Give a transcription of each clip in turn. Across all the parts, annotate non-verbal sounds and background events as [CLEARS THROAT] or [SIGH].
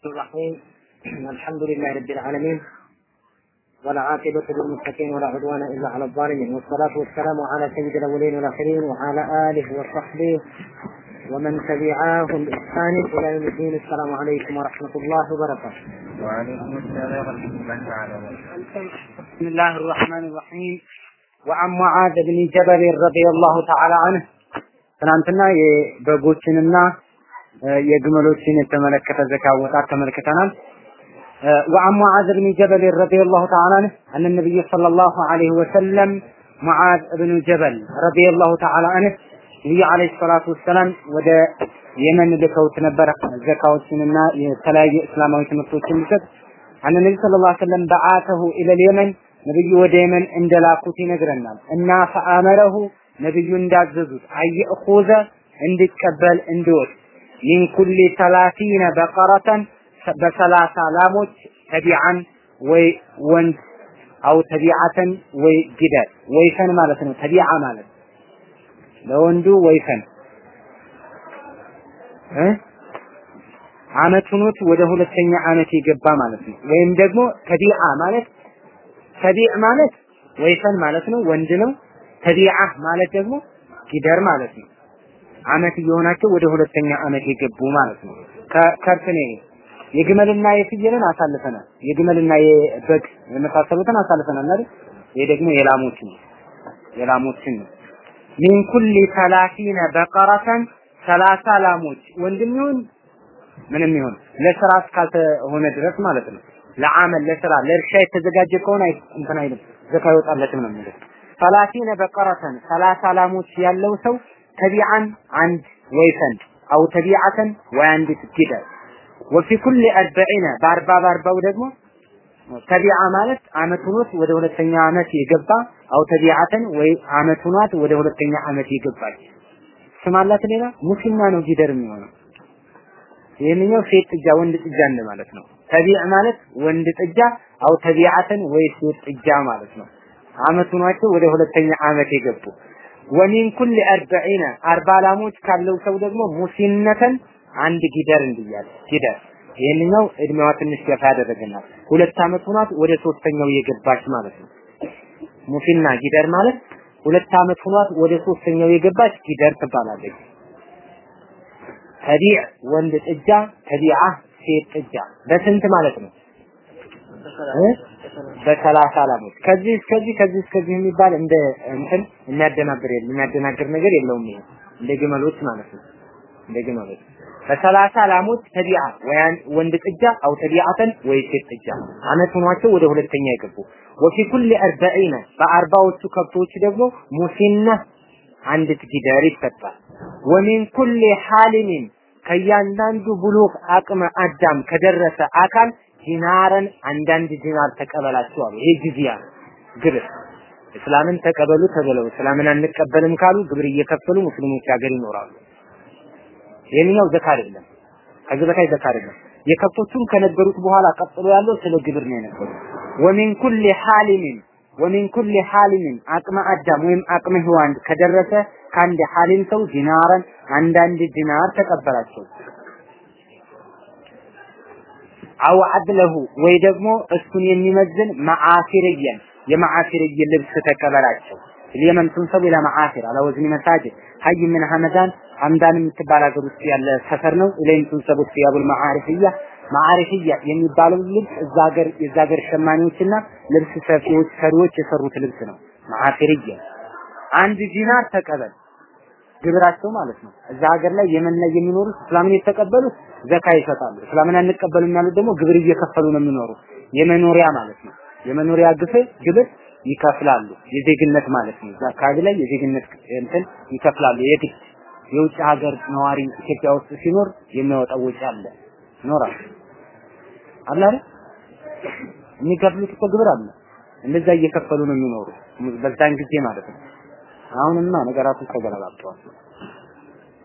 الرحيم [CLEARS THROAT] الحمد لله رب العالمين والعاقبة للمتقين ولا عدوان إلا على الظالمين والصلاة والسلام على سيد الأولين والآخرين وعلى آله وصحبه ومن تبعاهم بإحسان إلى يوم الدين السلام عليكم ورحمة الله وبركاته. وعليكم السلام ورحمة الله تعالى وبركاته. بسم الله الرحمن الرحيم وعن معاذ بن جبل رضي الله تعالى عنه ትናንትና የበጎችንና የግመሎችን የተመለከተ ዘካ አወጣት ተመልክተናል። وعن معاذ بن جبل رضي الله تعالى عنه أن النبي صلى الله عليه وسلم معاذ بن جبل رضي الله تعالى عنه ነቢዩ ዓለይሂ ሰላቱ ወሰላም ወደ የመን ልከውት ነበረ ዘካዎችንና የተለያዩ እስላማዊ ትምህርቶችን ሊሰጥ አነ ነቢ ሰለላሁ ዐለይሂ ወሰለም በዓተሁ ኢለል የመን ነብዩ ወደ የመን እንደላኩት ይነግረናል እና ፈአመረሁ ነብዩ እንዳዘዙት አየእኹዘ እንዲቀበል እንዲወስድ ሚን ኩሊ ሰላሲነ በቀረተን በሰላሳ ላሞች ተቢዓን ወይ ወንድ አው ተቢዓተን ወይ ግደል ወይፈን ማለት ነው ተቢዓ ማለት ለወንዱ ወይፈን እ አመት ወደ ሁለተኛ አመት የገባ ማለት ነው። ወይም ደግሞ ተቢዓ ማለት ተቢዕ ማለት ወይፈን ማለት ነው፣ ወንድ ነው። ተቢዓ ማለት ደግሞ ጊደር ማለት ነው። አመት እየሆናቸው ወደ ሁለተኛ አመት የገቡ ማለት ነው። ከከብት ነው የግመልና የፍየልን አሳልፈናል። የግመልና የበግ የመሳሰሉትን አሳልፈናል አይደል? ይሄ ደግሞ የላሞችን የላሞችን ነው። ሚን ኩሊ በቀረተን ሰላሳ ላሞች ወንድም ይሁን ምንም ይሁን ለስራ እስካልሆነ ድረስ ማለት ነው። ለአመል ለስራ ለእርሻ የተዘጋጀ ከሆነ እንትን አይልም ዘካ ይወጣለትም ነው የሚለው። ሰላሲነ በቀረተን ሰላሳ ላሞች ያለው ሰው ተቢዓን አንድ ወይፈን አው ተቢዓተን ወይ አንዲት ጊደር ወፊ ኩሊ አርበዒነ በአርባ በአርባው ደግሞ ተቢዓ ማለት አመት ሆኖት ወደ ሁለተኛ አመት የገባ አው ተቢዓተን ወይ አመት ሆኗት ወደ ሁለተኛ አመት የገባች። ስም አላት ሌላ? ሙስሊማ ነው ጊደር የሚሆነው። ይህንኛው ሴት ጥጃ ወንድ ጥጃ ማለት ነው። ተቢዕ ማለት ወንድ ጥጃ አው ተቢዓተን ወይ ሴት ጥጃ ማለት ነው። አመት ሆኗቸው ወደ ሁለተኛ አመት የገቡ ወሚን ኩል አርበዒነ አርባ ላሞች ካለው ሰው ደግሞ ሙሲነተን አንድ ጊደር እንዲያል ጊደር። ይህንኛው እድሜዋ ትንሽ ገፋ ያደረገናል። ሁለት አመት ሆኗት ወደ ሶስተኛው የገባች ማለት ነው። ሙሲና ጊደር ማለት ሁለት አመት ሆኗት ወደ ሶስተኛው የገባች ጊደር ትባላለች። ተቢዕ ወንድ ጥጃ ተቢዓ ሴት ጥጃ። በስንት ማለት ነው በሰላሳ ላሞች ከዚህ እስከዚህ ከዚህ እስከዚህ የሚባል እንደ እንትን የሚያደናግር የሚያደናግር ነገር የለውም ይሄ። እንደ ግመሎች ማለት ነው። እንደ ግመሎች በሰላሳ ላሞች ወያን ወንድ ጥጃ አው ተቢዓተን ወይ ሴት ጥጃ አመት ሆኗቸው ወደ ሁለተኛ የገቡ። ወፊ ኩል አርበዒነ በአርባዎቹ ከብቶች ደግሞ ሙሲና አንዲት ጊደር ይሰጣል። ወሚን ኩል ሐሊሚን ከእያንዳንዱ ብሉግ አቅመ አዳም ከደረሰ አካል ዲናረን አንዳንድ ዲናር ተቀበላቸው አሉ። ይሄ ጂዚያ ግብር እስላምን ተቀበሉ ተብለው እስላምን አንቀበልም ካሉ ግብር እየከፈሉ ሙስሊሞች ሀገር ይኖራሉ። ይሄኛው ዘካ አይደለም። ከዚህ በታይ ዘካ አይደለም። የከብቶቹን ከነገሩት በኋላ ቀጥሎ ያለው ስለ ግብር ነው የነገሩት። ወሚን ኩል ሐሊሚን ወሚን ኩል ሐሊሚን አቅመ አዳም ወይም አቅመ ሔዋን ከደረሰ ከአንድ ሐሊም ሰው ዲናረን አንዳንድ ዲናር ተቀበላቸው። አው አድለሁ ወይ ደግሞ እሱን የሚመዝን መዓሲርየን የመዓሲርየን ልብስ ተቀበላቸው። የመን ትንሰብ ኢላ አላ ወዝኒ መሳጅድ ሀይ ምን ሐመዳን አምዳን የምትባል ሀገር ውስጥ ያለ ሰፈር ነው። ኢለይም ትንሰቡ ሲያቡል መዓሪፍያ ማዕሪፍያ የሚባለው ልብስ እዛ ሀገር የዛ ሀገር ሸማኔዎችና ልብስ ሰፊዎች ሰሪዎች የሰሩት ልብስ ነው። መዓሲርየን አንድ ዲናር ተቀበል ግብራቸው ማለት ነው። እዛ ሀገር ላይ የመን ላይ የሚኖሩት እስላምን የተቀበሉት ዘካ ይሰጣሉ። እስላምን አንቀበልም ያሉት ደግሞ ግብር እየከፈሉ ነው የሚኖሩ የመኖሪያ ማለት ነው። የመኖሪያ ግፍ ግብር ይከፍላሉ። የዜግነት ማለት ነው። እዛ አካባቢ ላይ የዜግነት እንትን ይከፍላሉ። የግድ የውጭ ሀገር ነዋሪ ኢትዮጵያ ውስጥ ሲኖር የሚያወጣው ወጪ አለ ይኖራል አለ? የሚከፍሉት እኮ ግብር አለ። እንደዛ እየከፈሉ ነው የሚኖሩ በዛን ጊዜ ማለት ነው። አሁንማ ነገራቱ ተገለባብጠዋል።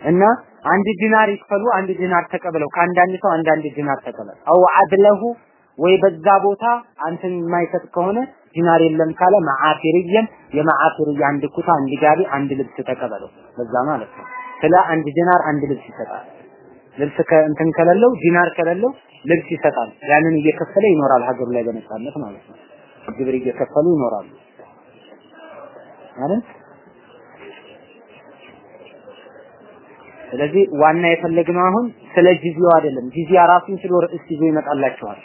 እና አንድ ዲናር ይክፈሉ፣ አንድ ዲናር ተቀበለው። ከአንዳንድ ሰው አንዳንድ ዲናር ተቀበል። አው አድለሁ ወይ በዛ ቦታ አንተን የማይሰጥ ከሆነ ዲናር የለም ካለ ማዓፊርየን የማዓፊርያ አንድ ኩታ፣ አንድ ጋቢ፣ አንድ ልብስ ተቀበለው። በዛ ማለት ነው። ስለ አንድ ዲናር አንድ ልብስ ይሰጣል። ልብስ ከእንትን ከሌለው ዲናር ከሌለው ልብስ ይሰጣል። ያንን እየከፈለ ይኖራል ሀገሩ ላይ በነጻነት ማለት ነው። ግብር እየከፈሉ ይኖራሉ ማለት ስለዚህ ዋና የፈለግነው አሁን ስለ ጂዚያው አይደለም። ጂዚያ ራሱን ችሎ ርዕስ ይዞ ይመጣላቸዋል።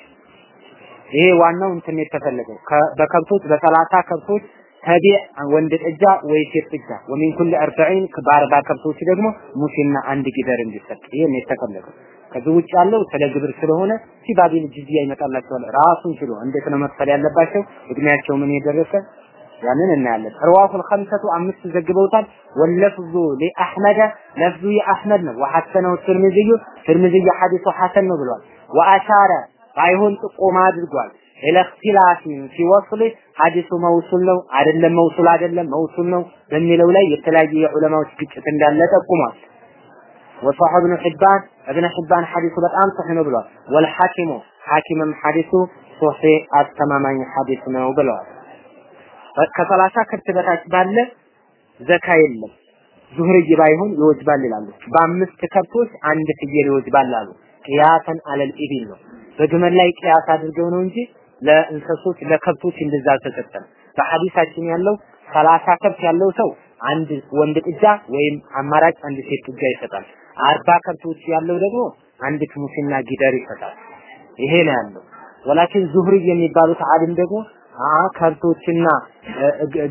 ይሄ ዋናው እንትን የተፈለገው በከብቶች በሰላሳ ከብቶች ተቢዕ ወንድ ጥጃ ወይ ሴት ጥጃ ወሚን ኩል አርበዒን በአርባ ከብቶች ደግሞ ሙሴና አንድ ጊደር እንዲሰጥ ይሄ ነው የተፈለገው። ከዚህ ውጭ ያለው ስለ ግብር ስለሆነ ሲባቢል ጂዚያ ይመጣላቸዋል። ራሱን ችሎ እንዴት ነው መክፈል ያለባቸው እድሜያቸው ምን የደረሰ ያንን እናያለን። ረዋሁል ኸምሰቱ አምስት ዘግበውታል። ወለፍዙ ሊአሕመደ ለፍዙ የአሕመድ ነው። ወሐሰነው ትርሚዝዩ ትርሚዝዩ ሐዲሱ ሐሰን ነው ብሏል። ወአሻረ ባይሆን ጥቆማ አድርጓል። ኢለክቲላፊ ሲወስል ሐዲሱ መውሱል ነው አይደለም፣ መውሱል አይደለም፣ መውሱል ነው በሚለው ላይ የተለያዩ የዑለማዎች ግጭት እንዳለ ጠቁሟል። ወሷህ እብኑ ሒባን እብነ ሒባን ሐዲሱ በጣም ሰሒህ ነው ብሏል። ወልሐኪሙ ሐኪምም ሐዲሱ ሶሒህ አስተማማኝ ሐዲስ ነው ብለዋል። ከሰላሳ ከብት በታች ባለ ዘካ የለም። ዙህርይ ባይሆን ይወጅባል ይላሉ። በአምስት ከብቶች አንድ ፍየል ይወጅባል አሉ። ቅያሰን አለል ኢቢል ነው። በግመል ላይ ቅያስ አድርገው ነው እንጂ ለእንሰሶች ለከብቶች እንደዛ አልተሰጠም። በሐዲሳችን ያለው ሰላሳ ከብት ያለው ሰው አንድ ወንድ ጥጃ ወይም አማራጭ አንድ ሴት ጥጃ ይሰጣል። አርባ ከብቶች ያለው ደግሞ አንድ ሙስና ጊደር ይሰጣል። ይሄ ነው ያለው። ወላኪን ዙህሪ የሚባሉት አሊም ደግሞ ከብቶችና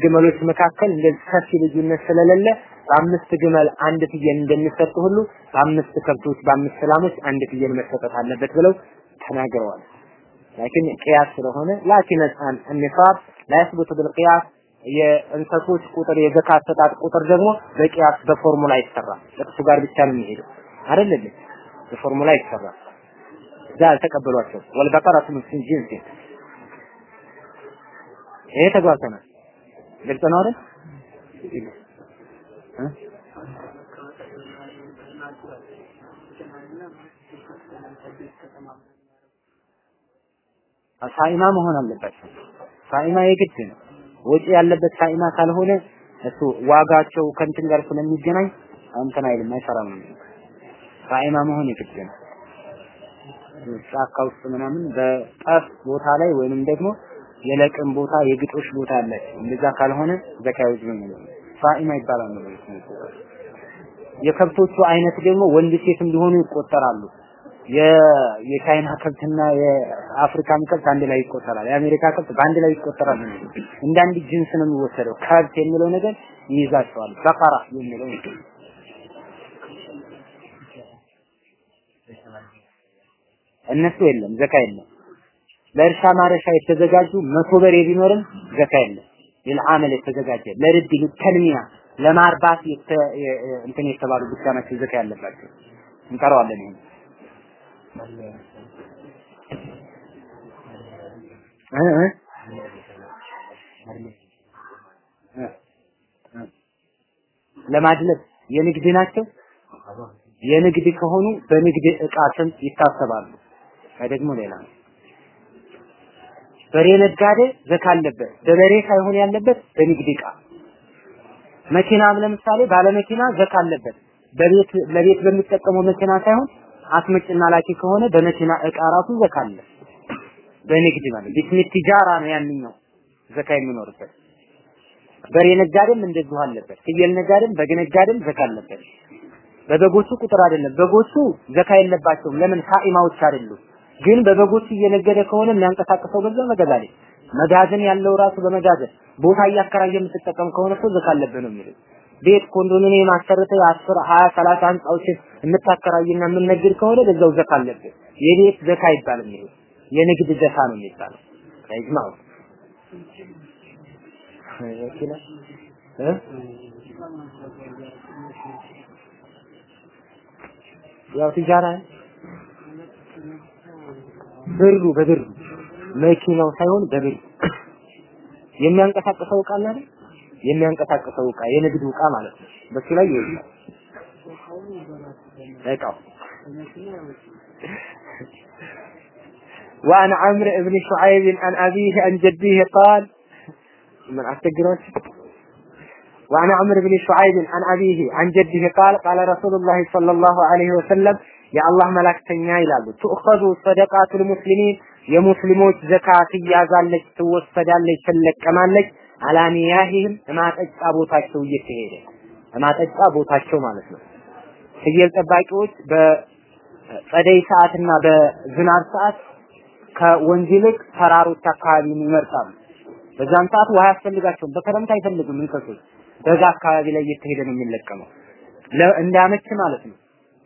ግመሎች መካከል እንደዚህ ሰፊ ልዩነት ስለሌለ በአምስት ግመል አንድ ፍየል እንደሚሰጥ ሁሉ በአምስት ከብቶች በአምስት ላሞች አንድ ፍየል መሰጠት አለበት ብለው ተናግረዋል። ላኪን ቅያስ ስለሆነ ላኪን እንሳብ ላይስቡት ብልቅያስ የእንሰሶች ቁጥር የዘካ አሰጣጥ ቁጥር ደግሞ በቅያስ በፎርሙላ አይሰራም። ጥቅሱ ጋር ብቻ ነው የሚሄደው አይደል? በፎርሙላ አይሰራም። ዛ አልተቀበሏቸው ወልበቀረቱ ሚን ጂንሲን ይሄ ተግባብተናል። ግልጽ ነው አይደል? ሳኢማ መሆን አለባቸው። ሳኢማ የግድ ነው። ወጪ ያለበት ሳኢማ ካልሆነ እሱ ዋጋቸው ከእንትን ጋር ስለሚገናኝ እንትን አይልም አይሰራም። ሳኢማ መሆን የግድ ነው። ጫካ ውስጥ ምናምን በጠፍ ቦታ ላይ ወይንም ደግሞ የለቅም ቦታ የግጦሽ ቦታ አለ። እንደዛ ካልሆነ ዘካዮች ነው የሚለው ሳኢማ ይባላል ነው የከብቶቹ አይነት ደግሞ ወንድ ሴትም ሊሆኑ ይቆጠራሉ። የቻይና ከብትና የአፍሪካን ከብት አንድ ላይ ይቆጠራል። የአሜሪካ ከብት በአንድ ላይ ይቆጠራል። እንደ ጅንስ ነው የሚወሰደው። ከብት የሚለው ነገር ይይዛቸዋል። በቀራ የሚለው እነሱ የለም ዘካ የለም። ለእርሻ ማረሻ የተዘጋጁ መቶ በሬ ቢኖርም ዘካ የለም። ለልዓመል የተዘጋጀ ለርድ ተንሚያ ለማርባት እንትን የተባሉ ብቻ ናቸው ዘካ ያለባቸው። እንቀረዋለን ይሄን ለማድለብ የንግድ ናቸው። የንግድ ከሆኑ በንግድ እቃ ስም ይታሰባሉ። ደግሞ ሌላ ነው። በሬ ነጋዴ ዘካ አለበት። በበሬ ሳይሆን ያለበት በንግድ እቃ መኪናም ለምሳሌ ባለመኪና ዘካ አለበት። በቤት ለቤት በሚጠቀመው መኪና ሳይሆን አስመጭና ላኪ ከሆነ በመኪና እቃ ራሱ ዘካ አለ። በንግድ ማለት ቢስሚ ቲጃራ ነው ያንኛው ዘካ የሚኖርበት። በሬ ነጋዴም እንደዚሁ አለበት። ፍየል ነጋዴም በግ ነጋዴም ዘካ አለበት። በበጎቹ ቁጥር አይደለም። በጎቹ ዘካ የለባቸውም። ለምን ሳኢማዎች አይደሉም። ግን በበጎቹ እየነገደ ከሆነ የሚያንቀሳቅሰው ገንዘብ መጋዘን መጋዘን ያለው ራሱ በመጋዘን ቦታ እያከራየ የምትጠቀም ከሆነ እኮ ዘካ አለብህ ነው የሚለው። ቤት ኮንዶሚኒየም አሰርተ የአስር ሀያ ሰላሳ ህንጻዎችን የምታከራይና የምንነግድ ከሆነ በዛው ዘካ አለብህ። የቤት ዘካ አይባልም። ይሄ የንግድ ዘካ ነው የሚባለው። ከኢጅማው ያው ትጃራ ብሩ በብሩ መኪናው ሳይሆን በብሩ [COUGHS] የሚያንቀሳቅሰው እቃ አለ አይደል? የሚያንቀሳቅሰው እቃ የንግዱ እቃ ማለት ነው። በሱ ላይ ይወጣል እቃው [LAUGHS] وعن عمرو بن شعيب عن أبيه عن جده قال من أستقرأت وعن عمرو بن شعيب عن أبيه عن جده قال قال رسول الله صلى الله عليه وسلم የአላህ መላእክተኛ ይላሉ ትኡኸዙ ሰደቃቱል ሙስሊሚን የሙስሊሞች ዘካ ትያዛለች፣ ትወሰዳለች፣ ትለቀማለች አላኒያሂም ማጠጫ ቦታቸው እየተሄደ ማጠጫ ቦታቸው ማለት ነው። ፍየል ጠባቂዎች በጸደይ ሰዓትና በዝናብ ሰዓት ከወንዝ ይልቅ ተራሮች አካባቢን ይመርጣሉ። በዛም ሰዓት ውሃ ያስፈልጋቸውም። በክረምት አይፈልጉም እንስሶች። በዛ አካባቢ ላይ እየተሄደ ነው የሚለቀመው እንዳመች ማለት ነው።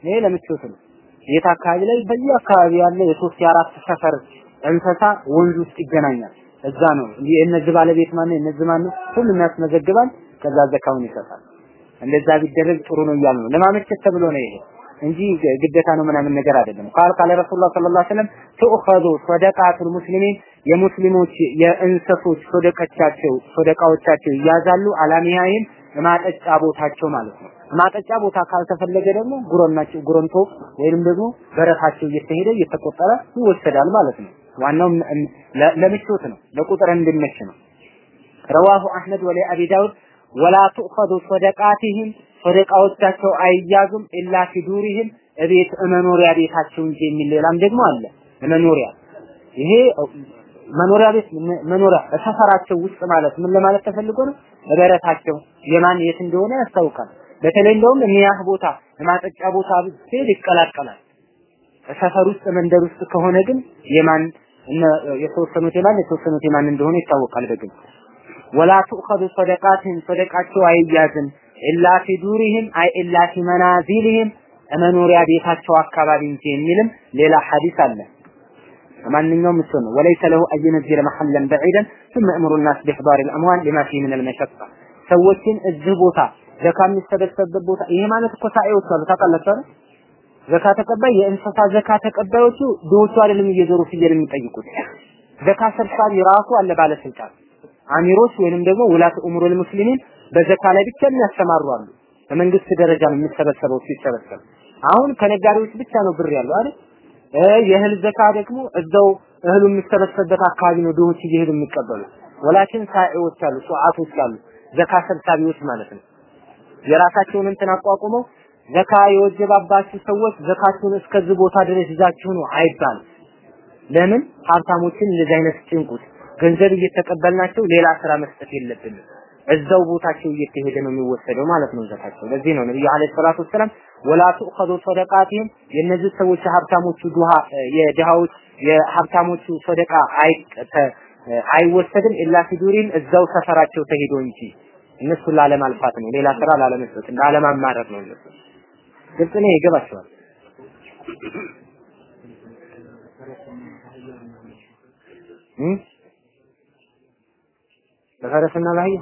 ይሄ ለምቾት ነው። የት አካባቢ ላይ በየአካባቢ ያለ የሶስት የአራት ሰፈር እንስሳ ወንዝ ውስጥ ይገናኛል። እዛ ነው የእነዚህ ባለቤት ማን ነው የእነዚህ ማን ነው ሁሉም ያስመዘግባል። ከዛ ዘካውን ይሰጣል። እንደዛ ቢደረግ ጥሩ ነው እያሉ ነው። ለማመቸት ተብሎ ነው ይሄ እንጂ ግዴታ ነው ምናምን ነገር አይደለም። ቃል ቃለ ረሱላህ ሰለላሁ ዐለይሂ ወሰለም ትኡኸዙ ሰደቃቱል ሙስሊሚን የሙስሊሞች የእንሰሶች ሶደቃቻቸው ሶደቃዎቻቸው ይያዛሉ አላሚያይን ማጠጫ ቦታቸው ማለት ነው። ማጠጫ ቦታ ካልተፈለገ ደግሞ ጉሮናቸው ጉሮንቶ ወይንም ደግሞ በረታቸው እየተሄደ እየተቆጠረ ይወሰዳል ማለት ነው። ዋናው ለምቾት ነው፣ ለቁጥር እንድነሽ ነው። ረዋሁ አህመድ ወለ አቢ ዳውድ ወላ ትኡኸዙ ሰደቃቲህም ሰደቃዎቻቸው አይያዙም ኢላ ፊ ዱሪህም እቤት መኖሪያ ቤታቸው እንጂ የሚል ሌላም ደግሞ አለ። መኖሪያ ይሄ መኖሪያ ቤት መኖሪያ ሰፈራቸው ውስጥ ማለት ምን ለማለት ተፈልጎ ነው? በረታቸው የማን የት እንደሆነ ያስታውቃል። በተለይ እንደውም የሚያህ ቦታ ማጠጫ ቦታ ሲሄድ ይቀላቀላል። ሰፈር ውስጥ መንደር ውስጥ ከሆነ ግን የማን የተወሰኑት የማን የተወሰኑት የማን እንደሆነ ይታወቃል በግልጽ ወላ ትኡኸዙ ሰደቃትህም ሰደቃቸው አይያዝም ኢላ ፊ ዱሪህም አይ ኢላ ፊ መናዚልህም መኖሪያ ቤታቸው አካባቢ እንጂ የሚልም ሌላ ሐዲስ አለ። ማንኛውም እሱ ነው ወለይሰ ለሁ አን ዩነዚለ መሐለን በዒደን ثم امر الناس باحضار الاموال لما فيه من المشقه ሰዎችን እዚህ ቦታ ዘካ የሚሰበሰብበት ቦታ ይሄ ማለት እኮ ሳኤዎች አሉ ታውቃላችሁ? ዘካ ተቀባይ የእንስሳ ዘካ ተቀባዮቹ ድሆቹ አይደለም እየዞሩ ፍየል የሚጠይቁት ዘካ ሰብሳቢ ራሱ አለ ባለስልጣን አሚሮች ወይንም ደግሞ ውላት ኡሙሩል ሙስሊሚን በዘካ ላይ ብቻ የሚያሰማሩ አሉ። በመንግስት ደረጃ ነው የሚሰበሰበው ሲሰበሰብ። አሁን ከነጋዴዎች ብቻ ነው ብር ያለው አይደል? የእህል ዘካ ደግሞ እዛው እህሉ የሚሰበሰብበት አካባቢ ነው ድሆች እየሄዱ የሚቀበሉ። ወላኪን ሳኢዎች አሉ፣ ሱዓቶች አሉ፣ ዘካ ሰብሳቢዎች ማለት ነው። የራሳቸውን እንትን አቋቁመው ዘካ የወጀባባችሁ ሰዎች ዘካችሁን እስከዚህ ቦታ ድረስ ይዛችሁ ነው አይባልም። ለምን ሀብታሞችን እንደዚህ አይነት ጭንቁት ገንዘብ እየተቀበልናቸው ሌላ ስራ መስጠት የለብንም። እዛው ቦታቸው እየተሄደ ነው የሚወሰደው ማለት ነው ዘካቸው። ለዚህ ነው ነብዩ አለይሂ ሰላቱ ወሰላም ወላ ተኡኸዙ ሰደቃቲህም የእነዚህ ሰዎች የሀብታሞቹ ዱሃ የድሃዎች የሀብታሞቹ ሰደቃ አይወሰድም ኢላ ፊዱሪን እዛው ሰፈራቸው ተሄዶ እንጂ እነሱ ላለማልፋት ነው፣ ሌላ ስራ ላለመስጠት ላለማማረር ነው። እነሱ ግልጽ ነው፣ ይገባቸዋል። በፈረስና በአህያ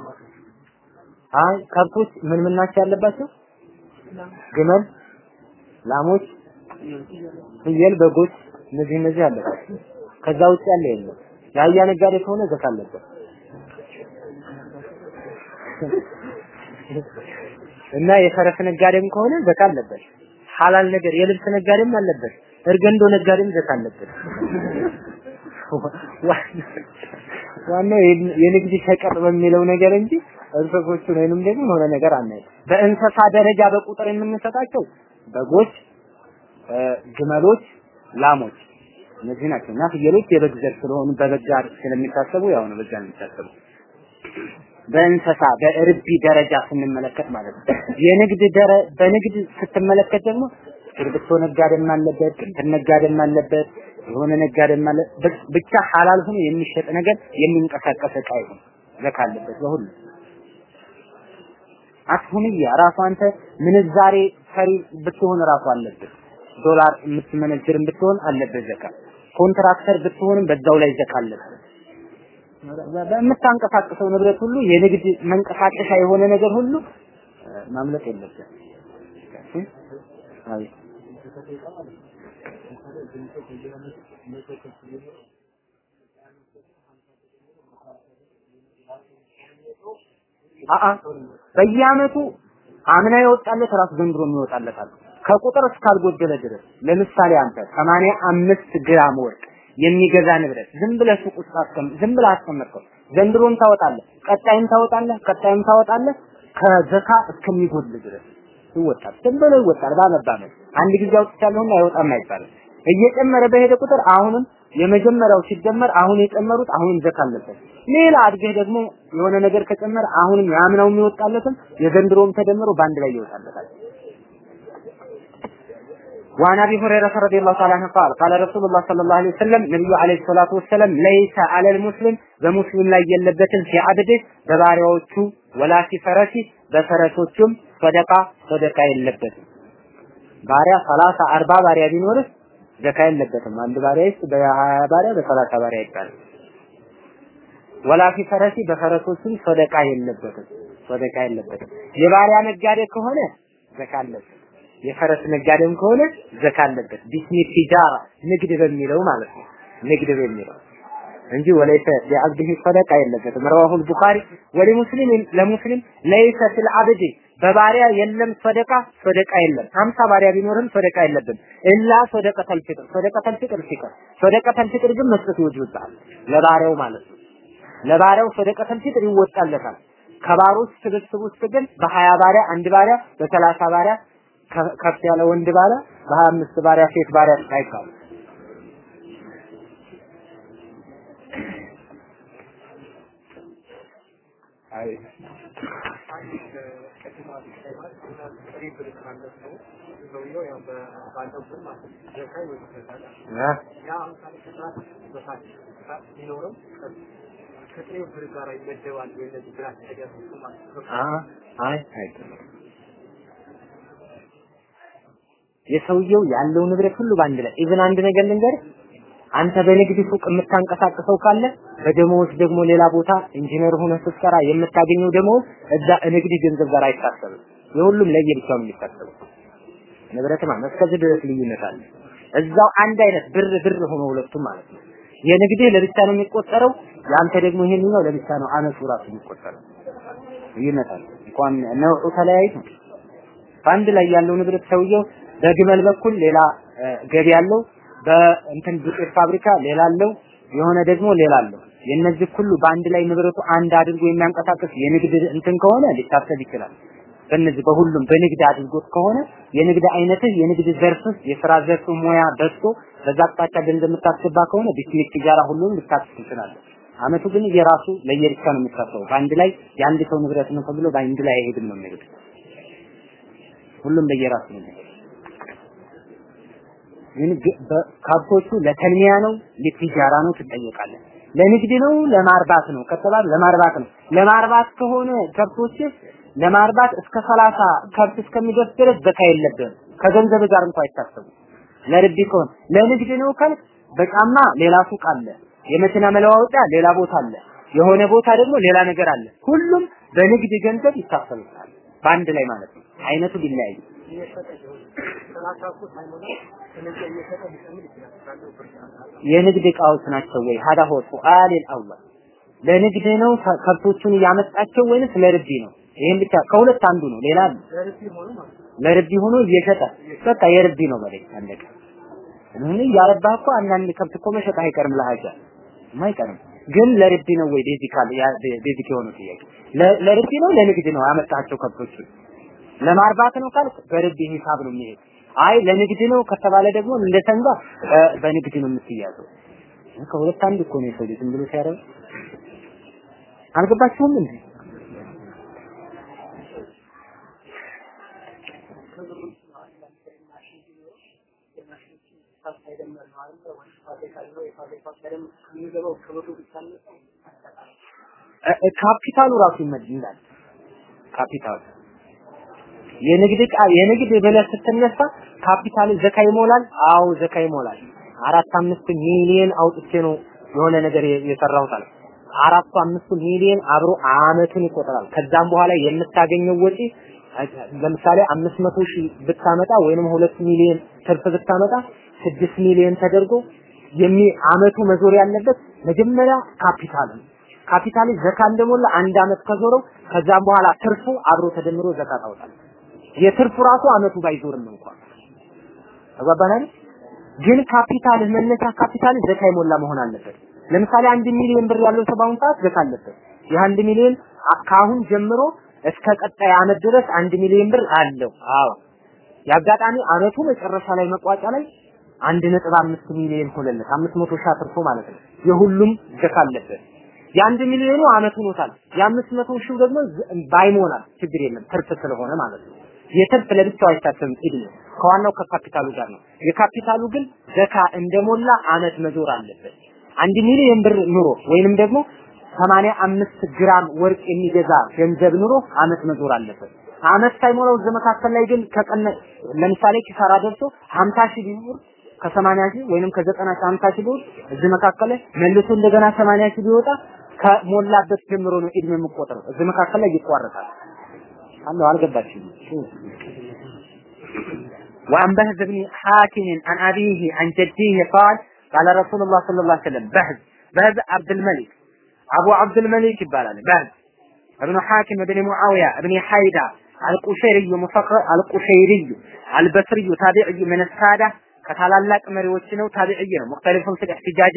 አይ ከብቶች ምን ምን ናቸው ያለባቸው? ግመል፣ ላሞች፣ ፍየል፣ በጎች እነዚህ እነዚህ አለባቸው። ከዛ ውጭ ያለ የለም። የአህያ ነጋዴ ከሆነ ዘካ አለበት [LAUGHS] እና የፈረስ ነጋዴም ከሆነ ዘካ አለበት። ሐላል ነገር የልብስ ነጋዴም አለበት። እርገንዶ ነጋዴም ዘካ አለበት። [LAUGHS] ዋናው የንግድ ሸቀጥ በሚለው ነገር እንጂ እንስሶቹን ወይንም ደግሞ የሆነ ነገር አናይም። በእንስሳ ደረጃ በቁጥር የምንሰጣቸው በጎች፣ ግመሎች፣ ላሞች እነዚህ ናቸው እና ፍየሎች የበግ ዘር ስለሆኑ በበግ ጋር ስለሚታሰቡ ያው ነው በዛ የሚታሰቡ። በእንስሳ በእርቢ ደረጃ ስንመለከት ማለት ነው። የንግድ በንግድ ስትመለከት ደግሞ እስክርቢቶ ነጋዴም አለበት፣ ነጋዴም አለበት፣ የሆነ ነጋዴም አለ። ብቻ ሐላል ሆኖ የሚሸጥ ነገር የሚንቀሳቀስ እቃ ይሁን ዘካ አለበት በሁሉ አስሁንያ ራሱ አንተ ምንዛሬ ሰሪ ብትሆን ራሱ አለበት። ዶላር የምትመነዝርም ብትሆን አለበት ዘካ። ኮንትራክተር ብትሆንም በዛው ላይ ዘካ አለበት። በምታንቀሳቅሰው ንብረት ሁሉ የንግድ መንቀሳቀሻ የሆነ ነገር ሁሉ ማምለጥ የለብህም። አይ አአ በየአመቱ አምና የወጣለት ራሱ ዘንድሮ የሚወጣለታል ከቁጥር እስካልጎደለ ድረስ ለምሳሌ አንተ 85 ግራም ወርቅ የሚገዛ ንብረት ዝም ብለህ ሱቅ ውስጥ ዝም ብለህ አስቀመጥከው ዘንድሮም ታወጣለህ፣ ቀጣይም ታወጣለህ፣ ቀጣይም ታወጣለህ ከዘካ እስከሚጎድል ድረስ ይወጣል። ዝም ብሎ ይወጣል ባመባመል አንድ ጊዜ አውጥቻለሁና አይወጣም አይባልም። እየጨመረ በሄደ ቁጥር አሁንም የመጀመሪያው ሲደመር አሁን የጨመሩት አሁንም ዘካ አለበት። ሌላ አድገህ ደግሞ የሆነ ነገር ከጨመረ አሁንም ያምናው የሚወጣለትም የዘንድሮም ተደምሮ በአንድ ላይ ይወጣለታል። وعن ابي هريره رضي الله تعالى عنه قال قال رسول الله صلى الله عليه وسلم نبي عليه الصلاه والسلام ليس على المسلم በሙስሊም ላይ የለበትም ሲዓብድ በባሪያዎቹ ወላ ሲፈረሲ በፈረሶቹም ሰደቃ ሰደቃ የለበትም። ባሪያ ሰላሳ አርባ ባሪያ ቢኖርስ ዘካ የለበትም። አንድ ባሪያ ይስ በሀያ ባሪያ በሰላሳ ባሪያ ይባላል። ወላ ፊ ፈረሲ በፈረሶቹም ሰደቃ የለበትም። ሰደቃ የለበትም። የባሪያ ነጋዴ ከሆነ ዘካ አለበት። የፈረስ ነጋዴም ከሆነ ዘካ አለበት። ቢስሚ ቲጃራ ንግድ በሚለው ማለት ነው። ንግድ በሚለው እንጂ ወለይሰ ሊዐብዲሂ ሰደቃ የለበትም። ረዋሁል ቡኻሪ ወሊሙስሊም ለሙስሊም ለይሰ ፊል ዐብድ በባሪያ የለም ሰደቃ ሰደቃ የለም። ሀምሳ ባሪያ ቢኖርም ሰደቃ የለብም። ኢላ ሰደቀተል ፊጥር ሰደቀተል ፊጥር ሲቀር ሰደቀተል ፊጥር ግን መስጠት ይወጅብሃል ለባሪያው ማለት ነው። ለባሪያው ሰደቀተል ፊጥር ይወጣለታል። ከባሮች ስብስብ ውስጥ ግን በሀያ ባሪያ አንድ ባሪያ በሰላሳ ባሪያ ከፍ ያለ ወንድ ባሪያ በሀያ አምስት ባሪያ ሴት ባሪያ አይባልም። አይ አይ አይደለም የሰውየው ያለው ንብረት ሁሉ በአንድ ላይ even አንድ ነገር ልንገር አንተ በንግድ ሱቅ የምታንቀሳቅሰው ካለ በደሞዝ ደግሞ ሌላ ቦታ ኢንጂነር ሆነ ስትሰራ የምታገኘው ደሞዝ እዛ ንግድ ገንዘብ ጋር አይታሰብም። የሁሉም ለየብቻው ነው የሚታሰበው። ንብረት ማለት ድረስ ልዩነት አለ። እዛው አንድ አይነት ብር ብር ሆኖ ሁለቱም ማለት ነው። የንግድህ ለብቻ ነው የሚቆጠረው፣ የአንተ ደግሞ ይሄንኛው ለብቻ ነው አመቱ ራሱ የሚቆጠረው። ልዩነት አለ። እንኳን ነውዑ ተለያይቶ በአንድ ላይ ያለው ንብረት ሰውየው በግመል በኩል ሌላ ገቢ ያለው በእንትን ዱቄት ፋብሪካ ሌላ አለው የሆነ ደግሞ ሌላ አለው። የነዚህ ሁሉ በአንድ ላይ ንብረቱ አንድ አድርጎ የሚያንቀሳቅስ የንግድ እንትን ከሆነ ሊታሰብ ይችላል። በእነዚህ በሁሉም በንግድ አድርጎት ከሆነ የንግድ አይነትህ የንግድ ዘርፍህ የስራ ዘርፍ ሙያ በዝቶ በዛ አቅጣጫ ገንዘብ የምታስገባ ከሆነ ቢስሚክ ትጃራ ሁሉም ልታስብ ትችላለህ። አመቱ ግን የራሱ ለየብቻ ነው የሚታሰበው። በአንድ ላይ የአንድ ሰው ንብረት ነው ተብሎ በአንድ ላይ አይሄድም ነው የሚሄዱት። ሁሉም ለየራሱ ነው ግን ከብቶቹ ለተልሚያ ነው ለቲጃራ ነው ትጠየቃለህ። ለንግድ ነው ለማርባት ነው ከተባለ ለማርባት ነው። ለማርባት ከሆነ ከብቶች ለማርባት እስከ ሰላሳ ከብት እስከሚደርስ ድረስ ዘካ የለብህም። ከገንዘብ ጋር እንኳን አይታሰቡ። ለርቢ ከሆነ ለንግድ ነው ካልክ በጫማ ሌላ ሱቅ አለ፣ የመኪና መለዋወጫ ሌላ ቦታ አለ፣ የሆነ ቦታ ደግሞ ሌላ ነገር አለ። ሁሉም በንግድ ገንዘብ ይታሰቡታል። በአንድ ላይ ማለት ነው። አይነቱ ቢለያይ የንግድ እቃዎች ናቸው ወይ? ሀዳ ሆ ሱአል አልአወል ለንግድ ነው? ከብቶቹን እያመጣቸው ወይንስ ለርቢ ነው? ይሄን ብቻ ከሁለት አንዱ ነው። ሌላ ለርቢ ሆኖ እየሸጠ በቃ የርቢ ነው ማለት አለቀ። ምን ያረባህ እኮ አንዳንድ ከብት እኮ መሸጥ አይቀርም ለሀጃ። አይቀርም። ግን ለርቢ ነው ወይ? basical basic የሆነው ጥያቄ። ለርቢ ነው? ለንግድ ነው? ያመጣቸው ከብቶቹ ለማርባት ነው ካልክ በርቢ ሂሳብ ነው የሚሄድ አይ ለንግድ ነው ከተባለ ደግሞ እንደ ሰንጋ በንግድ ነው የምትያዘው። ከሁለት አንድ እኮ ነው የሰው ልጅ ዝም ብሎ ሲያደርግ አልገባችሁም እንዴ? ካፒታሉ ራሱ ይመድላል። ካፒታሉ የንግድ ዕቃ የንግድ ብለህ ስትነሳ ካፒታል ዘካ ይሞላል። አዎ ዘካ ይሞላል። አራት አምስት ሚሊዮን አውጥቼ ነው የሆነ ነገር የሰራሁት አለ። አራቱ አምስቱ ሚሊዮን አብሮ አመቱን ይቆጥራል። ከዛም በኋላ የምታገኘው ወጪ ለምሳሌ አምስት መቶ ሺህ ብታመጣ ወይንም ሁለት ሚሊዮን ትርፍ ብታመጣ ስድስት ሚሊዮን ተደርጎ የሚ አመቱ መዞር ያለበት መጀመሪያ ካፒታል ነው። ካፒታል ዘካ እንደሞላ አንድ አመት ከዞረው ከዛም በኋላ ትርፉ አብሮ ተደምሮ ዘካ ታወጣለህ። የትርፉ ራሱ አመቱ ባይዞርም እንኳን ተግባባናል። ግን ካፒታልህ መነሻ ካፒታል ዘካ የሞላ መሆን አለበት። ለምሳሌ አንድ ሚሊዮን ብር ያለው ሰው በአሁኑ ሰዓት ዘካ አለበት። የአንድ ሚሊዮን ከአሁን ጀምሮ እስከ ቀጣይ አመት ድረስ አንድ ሚሊዮን ብር አለው። አዎ የአጋጣሚ አመቱ መጨረሻ ላይ መቋጫ ላይ አንድ ነጥብ አምስት ሚሊዮን ሆነለት አምስት መቶ ሺህ አትርፎ ማለት ነው። የሁሉም ዘካ አለበት። የአንድ ሚሊዮኑ አመት ሆኖታል። የአምስት መቶ ሺው ደግሞ ባይሞላል ችግር የለም ትርፍ ስለሆነ ማለት ነው። የትርፍ ለብቻው አይታሰብም ኢድ ነው። ከዋናው ከካፒታሉ ጋር ነው። የካፒታሉ ግን ዘካ እንደሞላ አመት መዞር አለበት። አንድ ሚሊዮን ብር ኑሮ ወይንም ደግሞ ሰማንያ አምስት ግራም ወርቅ የሚገዛ ገንዘብ ኑሮ አመት መዞር አለበት። አመት ሳይሞላው እዚህ መካከል ላይ ግን ከቀነ ለምሳሌ ኪሳራ ደርሶ 50 ሺህ ቢኖር ከ80 ሺህ ወይንም ከ90 ሺህ 50 ሺህ ቢሆን እዚህ መካከል ላይ መልሶ እንደገና 80 ሺህ ቢወጣ ከሞላበት ጀምሮ ነው ኢድ የሚቆጥረው። እዚህ መካከል ላይ ይቋረጣል። አለው አልገባችም። وعن بهز بن حاتم عن أبيه عن جده قال قال رسول الله صلى الله عليه وسلم بهز بهز عبد الملك أبو عبد الملك ይባላል بهز ابن حاتم بن معاوية بن حيدة القشيري مفقر القشيري البصري تابعي من السادة ከታላላቅ መሪዎች ነው ታቢዕይ ነው ሙክተሊፉን ፊል ኢህቲጃጅ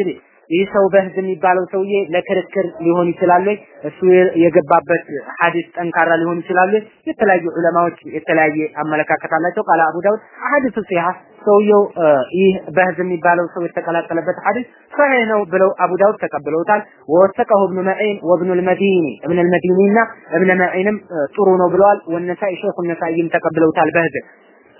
ይህ ሰው በህዝ የሚባለው ሰውዬ ለክርክር ሊሆን ይችላል ወይ? እሱ የገባበት ሐዲስ ጠንካራ ሊሆን ይችላል ወይ? የተለያዩ ዑለማዎች የተለያየ አመለካከት አላቸው። ቃለ አቡ ዳውድ ሐዲሱ ሲሃ ሰውየው ይህ በህዝ የሚባለው ሰው የተቀላቀለበት ሐዲስ ሰሂህ ነው ብለው አቡ ዳውድ ተቀብለውታል። ወወሰቀሁ ኢብኑ መዒን ወብኑ ልመዲኒ እብን ልመዲኒና እብነ መዒንም ጥሩ ነው ብለዋል። ወነሳኢ ሸይኹ ነሳኢም ተቀብለውታል በህዝ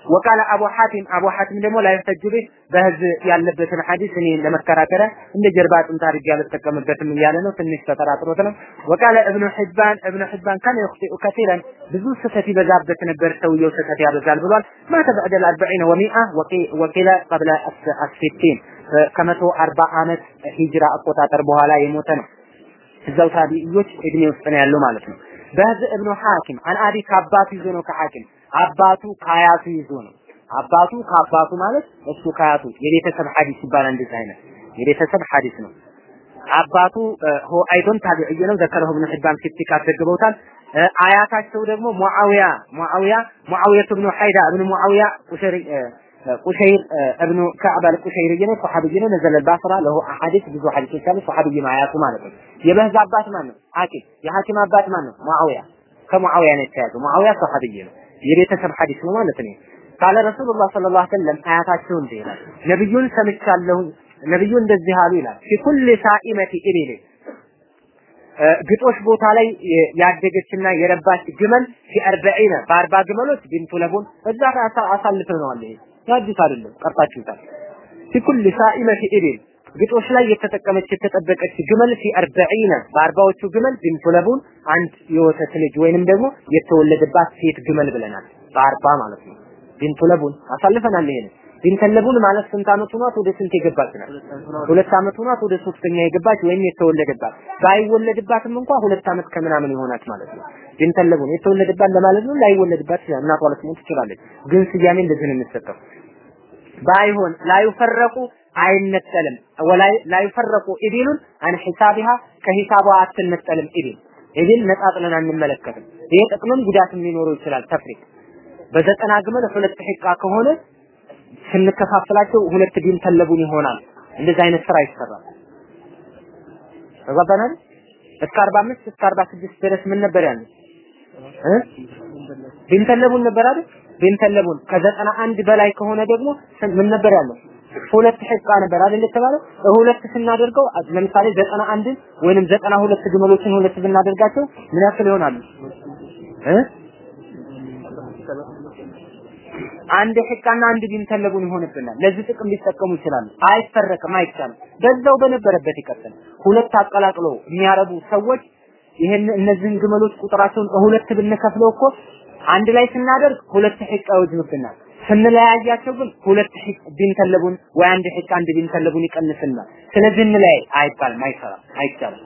ወቃለ አቡ ሐቲም አቡ ሐቲም ደግሞ ላይ ፈጁ ቤት በህዝ ያለበትን ሐዲስ እኔ ለመከራከረ እንደ ጀርባ አጥንት አድርጌ አልተጠቀምበትም እያለ ነው። ትንሽ ተጠራጥሮት ነው። ወቃለ እብኑ ሒባን እብኑ ሒባን ካነ ይኽጢኡ ከሲረን ብዙ ስህተት ይበዛበት ነበር፣ ሰውየው ስህተት ያበዛል ብሏል። ማተ በዕደል አርበዒነ ወሚአ ወቂለ ቀብለ አስፊቲን ከመቶ አርባ ዓመት ሂጅራ አቆጣጠር በኋላ የሞተ ነው። እዛው ታቢዕዮች እድሜ ውስጥ ነው ያለው ማለት ነው። በህዝ እብኑ ሐኪም አን አቢ ከአባቱ ይዞ ነው ከሐኪም አባቱ ከአያቱ ይዞ ነው። አባቱ ከአባቱ ማለት እሱ ከአያቱ የቤተሰብ ሐዲስ ይባላል። እንደዚህ አይነት የቤተሰብ ሐዲስ ነው። አባቱ ሆ አይዶን ታቢዒ ነው። ዘከረሁ ኢብኑ ሒባን ፊት ዘግበውታል። አያታቸው ደግሞ ሙአዊያ ሙአዊያ ሙአዊያ ኢብኑ ሐይዳ ኢብኑ ሙአዊያ ቁሸሪ ቁሸይር እብኑ ከዕብ አልቁሸይርይ ነው። ሰሐቢይ ነው። ነዘለ ባስራ ለሁ አሐዲስ ብዙ ሐዲሶች አሉ። ነው አያቱ ማለት ነው። የበህዝ አባት ማን ነው? ሐኪም። የሐኪም አባት ማን ነው? ሙአዊያ ከሙአዊያ ነው የተያዘው። ሙአዊያ ሰሐቢይ ነው። የቤተሰብ ሐዲስ ነው ማለት ነው። ቃለ ረሱሉላህ ሰለላሁ ዐለይሂ ወሰለም አያታቸው እንዲህ ይላል፣ ነብዩን ሰምቻለሁ፣ ነብዩ እንደዚህ አሉ ይላል። ፊኩል ሳኢመቲ ኢቢል ግጦሽ ቦታ ላይ ያደገችና የረባች ግመል ፊአርበዒነ በአርባ ግመሎች ቢንቱ ለቡን እዛ አሳልፈነዋል። ይሄ አዲስ አይደለም፣ ቀርታችሁታል። ፊኩል ሳኢመቲ ኢቢል ግጦሽ ላይ የተጠቀመች የተጠበቀች ግመል ፊ አርበዒነ በአርባዎቹ ግመል ቢንቱ አንድ የወተት ልጅ ወይንም ደግሞ የተወለደባት ሴት ግመል ብለናል። በአርባ ማለት ነው። ቢንቱ አሳልፈናል። ይሄን ቢንተ ማለት ስንት አመቱ ናት? ወደ ስንት የገባች ናት? ሁለት አመቱ ናት። ወደ ሶስተኛ የገባች ወይም የተወለደባት ባይወለድባትም እንኳ ሁለት አመት ከምናምን ይሆናት ማለት ነው። ቢንተ የተወለደባት ለማለት ነው። ላይወለድባት እናቷ ልትሞት ትችላለች። ግን ስያሜ እንደዚህ ነው የሚሰጠው። ባይሆን ላይፈረቁ አይነጠልም ወላ ዩፈረቁ ኢቢሉን አን ሒሳቢሃ ከሂሳቧ አትነጠልም ኢቢል ኢቢል ነጣጥለን አንመለከትም። ይሄ ጥቅምም ጉዳትም ሊኖረው ይችላል። ተፍሪቅ በዘጠና ግመል ሁለት ሒቃ ከሆነ ስንከፋፍላቸው ሁለት ቢንተለቡን ይሆናል። እንደዚህ አይነት ስራ ይሰራል። ተግባባናል። እስከ 45 እስከ 46 ድረስ ምን ነበር ያለው ቢንተለቡን ነበር አይደል? ቢንተለቡን ከዘጠና አንድ በላይ ከሆነ ደግሞ ምን ነበር ያለው? ሁለት ሒቃ ነበር አይደል የተባለው? ሁለት ስናደርገው ለምሳሌ ዘጠና አንድን ወይንም ዘጠና ሁለት ግመሎችን ሁለት ብናደርጋቸው ምን ያክል ይሆናሉ እ አንድ ሒቃና አንድ ቢንተለቡን ይሆንብናል። ለዚህ ጥቅም ሊጠቀሙ ይችላሉ። አይፈረቅም፣ አይቻልም። በዛው በነበረበት ይቀጥል። ሁለት አቀላቅሎ የሚያረቡ ሰዎች ይሄን እነዚህን ግመሎች ቁጥራቸውን ሁለት ብንከፍለው እኮ አንድ ላይ ስናደርግ ሁለት ሒቃ ይወዝንብናል። ስንለያያቸው ግን ሁለት ሒቅ ቢንተለቡን ወይ አንድ ሒቅ አንድ ቢንተለቡን ይቀንስናል። ስለዚህ እንለያይ አይባልም፣ አይሰራም፣ አይቻልም።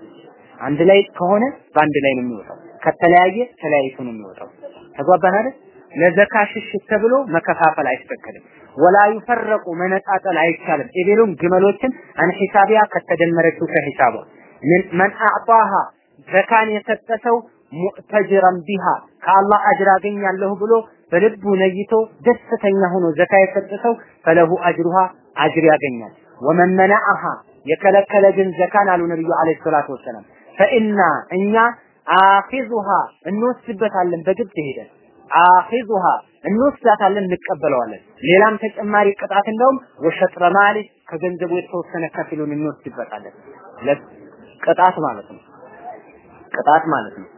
አንድ ላይ ከሆነ በአንድ ላይ ነው የሚወጣው። ከተለያየ ተለያይቶ ነው የሚወጣው። ተግባባን አይደል? ለዘካ ሽሽት ተብሎ መከፋፈል አይፈቀድም። ወላ ይፈረቁ መነጣጠል አይቻልም። ኢቤሉን ግመሎችን አን ሒሳቢያ ከተደመረችው ከሒሳቧ ምን መን አዕጣሃ ዘካን የሰጠ ሰው ሙዕተጅረን ቢሃ ከአላህ አጅር አገኛለሁ ብሎ በልቡ ነይቶ ደስተኛ ሆኖ ዘካ የሰጠ ሰው ፈለሁ አጅሩሃ አጅር ያገኛል። ወመን መነዐሃ የከለከለ ግን ዘካን አሉ ነብዩ አለይሂ ሰላቱ ወሰላም ፈኢና እኛ አኺዙሃ እንወስድበታለን በግብጽ ሄደን አኺዙሃ እንወስዳታለን እንቀበለዋለን። ሌላም ተጨማሪ ቅጣት እንደውም ወሸጥረ ማሊ ከገንዘቡ የተወሰነ ከፊሉን እንወስድበታለን። ቅጣት ማለት ነው። ቅጣት ማለት ነው።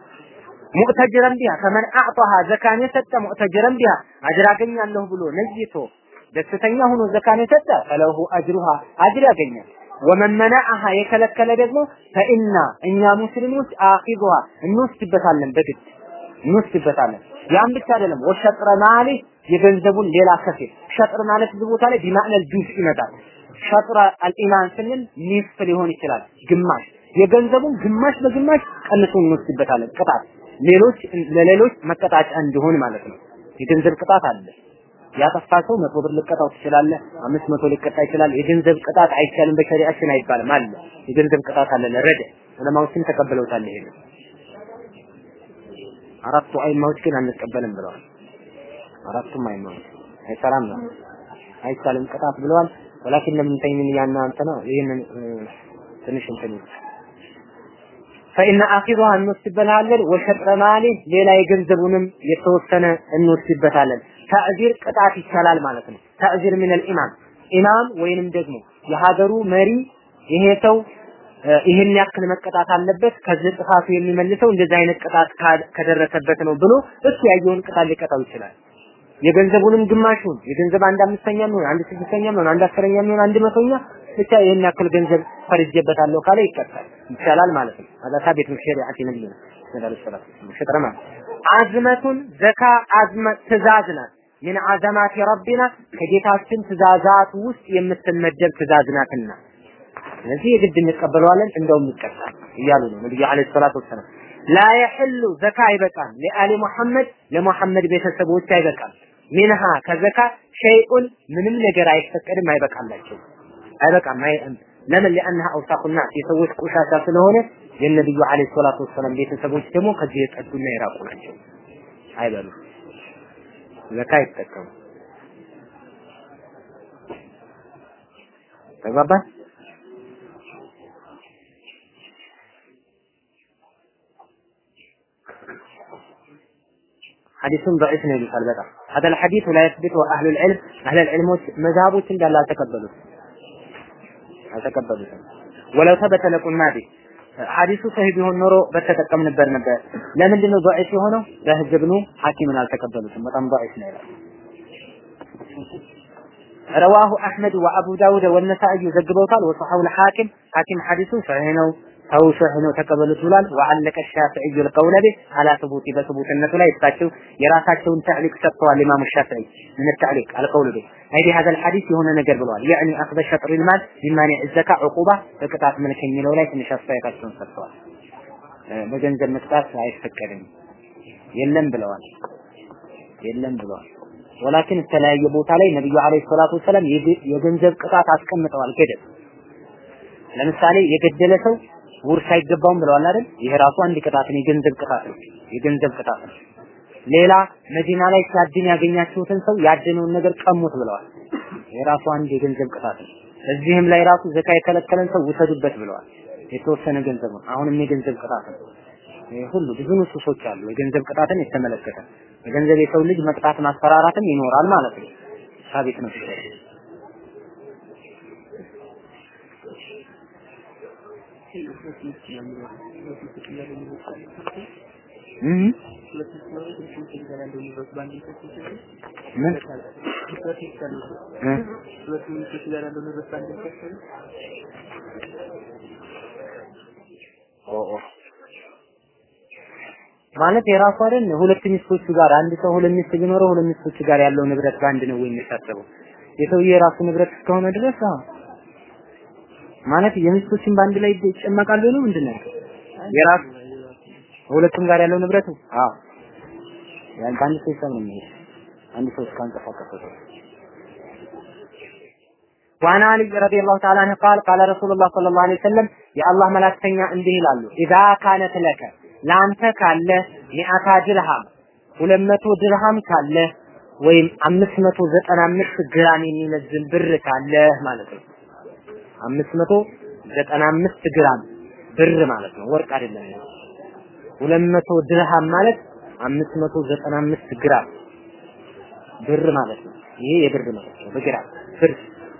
ሙዕተጅረን ቢሃ ከመን አዕጣሃ ዘካን የሰጠ ሙዕተጅረን ቢሃ አጅር አገኛለሁ ብሎ ነይቶ ደስተኛ ሆኖ ዘካን የሰጠ ፈለሁ አጅሩሃ አጅር ያገኛል። ወመን መናአሃ የከለከለ ደግሞ ፈኢና እኛ ሙስሊሞች አኺዙሃ እንወስድበታለን፣ በግድ እንወስድበታለን። ያም ብቻ አይደለም፣ ወሸጥረ ማሊሂ የገንዘቡን ሌላ ከፊል ሸጥር ማለት ብዙ ቦታ ላይ ቢማዕነል ጁዝ ይመጣል። ሸጥረ አልኢማን ስንል ኒስፍ ሊሆን ይችላል፣ ግማሽ የገንዘቡን ግማሽ በግማሽ ቀንሶ እንወስድበታለን። ቅጣት ሌሎች ለሌሎች መቀጣጫ እንዲሆን ማለት ነው። የገንዘብ ቅጣት አለ። ያጠፋ ሰው መቶ ብር ልቀጣው ትችላለህ፣ አምስት መቶ ሊቀጣ ይችላል። የገንዘብ ቅጣት አይቻልም፣ በሸሪዓችን አይባልም አለ። የገንዘብ ቅጣት አለ ለረደ ዑለማዎችን ተቀበለውታል። ይሄ አራቱ አይማዎች ግን አንቀበልም ብለዋል። አራቱም አይማዎች አይሰራም ነው አይቻልም ቅጣት ብለዋል። ወላኪን ለምን ተይምን ያና ነው ይሄንን ትንሽ እንትን ፈኢነ አኺዙሃ እንወስድበታለን ወሸጥረ ማሊ ሌላ የገንዘቡንም የተወሰነ እንወስድበታለን። ተዕዚር ቅጣት ይቻላል ማለት ነው። ተዕዚር ምን ኢማም ኢማም ወይንም ደግሞ የሀገሩ መሪ ይሄ ሰው ይህን ያክል መቀጣት አለበት፣ ከዚህ ጥፋቱ የሚመልሰው እንደዚህ አይነት ቅጣት ከደረሰበት ነው ብሎ እሱ ያየውን ቅጣት ሊቀጣው ይችላል። የገንዘቡንም ግማሹን የገንዘብ አንድ አምስተኛ የሚሆን አንድ ስድስተኛ የሚሆን አንድ አስረኛ የሚሆን አንድ መቶኛ ብቻ ይህን ያክል ገንዘብ ፈርጄበታለሁ ካለ ይቀጣል ይቻላል ማለት ነው። هذا ثابت في شريعة نبينا صلى الله عليه وسلم شطر ማለት አዝመቱን ዘካ አዝመ ትእዛዝ ናት። ምን አዘማት ረቢና ከጌታችን ትእዛዛት ውስጥ የምትመደብ ትእዛዝ ናትና ስለዚህ የግድ እንቀበለዋለን እንደውም ይቀጣል እያሉ ነው ነብዩ አለይሂ ሰላቱ ወሰላም ላ የሕሉ ዘካ አይበቃም ለአሊ ሙሐመድ ለሙሐመድ ቤተሰቦች አይበቃም ሚንሃ ከዘካ ሸይኡን ምንም ነገር አይፈቀድም አይበቃላቸው أذك ما هاي لما لأنها أوساق الناس. يسويش كوشا سافن هنا للنبي عليه الصلاة والسلام بيت سبوش كمو قد جيت أدونا يراقون عنكم هاي بلو. زكاة تكم تبابا حديث ضعيف هذا الحديث لا يثبته أهل العلم. أهل العلم مذهبوا تندى لا تقبلوا አልተቀበሉትም። ወለው ተበተለኩን ማ ሀዲሱ ሰሂ ቢሆን ኖሮ በተጠቀም ነበር ነበር። ለምንድን ነው ዶዒፍ የሆነው? ለህዝብ ብኑ ሐኪምን አልተቀበሉትም። በጣም ዶዒፍ ነው ይላል። رواه أحمد وأبو داوود والنسائي زجبوا قال وصحوا الحاكم حاكم حديثه فهنو أو فهنو تقبل طلال وعلق الشافعي القول به على ثبوت بثبوت النسل لا يستاجوا يراساتهم تعليق سبطوا الإمام الشافعي من التعليق على قول به አይ هذا الحديث የሆነ ነገር ብለዋል። يعني اخذ شطر المال بمانع الزكاة عقوبة በቅጣት መልክ የሚለው ላይ ትንሽ አስተያየታቸውን ሰጥተዋል። በገንዘብ መቅጣት አይፈቀድም የለም ብለዋል። የለም ብለዋል። ወላኪን የተለያየ ቦታ ላይ ነብዩ አለይሂ ሰላቱ ወሰላም የገንዘብ ቅጣት አስቀምጠዋል። ገደብ ለምሳሌ የገደለ ሰው ውርስ አይገባውም ብለዋል አይደል? ይሄ ራሱ አንድ ቅጣት ነው፣ የገንዘብ ቅጣት ነው። የገንዘብ ቅጣት ነው። ሌላ መዲና ላይ ሲያድን ያገኛችሁትን ሰው ያደነውን ነገር ቀሙት ብለዋል። ይሄ ራሱ አንድ የገንዘብ ቅጣት ነው። እዚህም ላይ ራሱ ዘካ የከለከለን ሰው ውሰዱበት ብለዋል። የተወሰነ ገንዘብ ነው። አሁንም የገንዘብ ቅጣት ነው። ይሄ ሁሉ ብዙ ንሱሶች አሉ። የገንዘብ ቅጣትን የተመለከተ የገንዘብ የሰው ልጅ መቅጣት ማስፈራራትም ይኖራል ማለት ነው። ሳቢት ነው ሲሆን ምን ማለት የራሱ አይደል ሁለት ሚስቶቹ ጋር አንድ ሰው ሁለት ሚስት ቢኖረው ሁለት ሚስቶቹ ጋር ያለው ንብረት በአንድ ነው የሚታሰበው? የሰውዬ የራሱ ንብረት እስከሆነ ድረስ አዎ ማለት የሚስቶችን በአንድ ላይ ይጨመቃሉ ነው ምንድን ነው? የራሱ ሁለቱም ጋር ያለው ንብረቱ? አዎ። ያን በአንድ ይሰም ነው የሚሄድ አንድ ሰው እስካንቀሳቀሰ ዋና አሊ ረዲየላሁ ተዓላ ዐንሁ ቃል ቃለ ረሱሉላህ ሰለላሁ ዐለይሂ ወሰለም የአላህ መላክተኛ እንዲህ ይላሉ። ኢዛ ካነት ለከ ለአንተ ካለ ሚአታ ድርሃም ሁለት መቶ ድርሃም ካለ ወይም አምስት መቶ ዘጠና አምስት ግራም የሚመዝን ብር ካለ ማለት ነው። አምስት መቶ ዘጠና አምስት ግራም ብር ማለት ነው። ወርቅ አይደለም ሁለት መቶ ድርሃም ማለት አምስት መቶ ዘጠና አምስት ግራም ብር ማለት ነው። ይሄ የብር ማለት ነው። በግራም ብር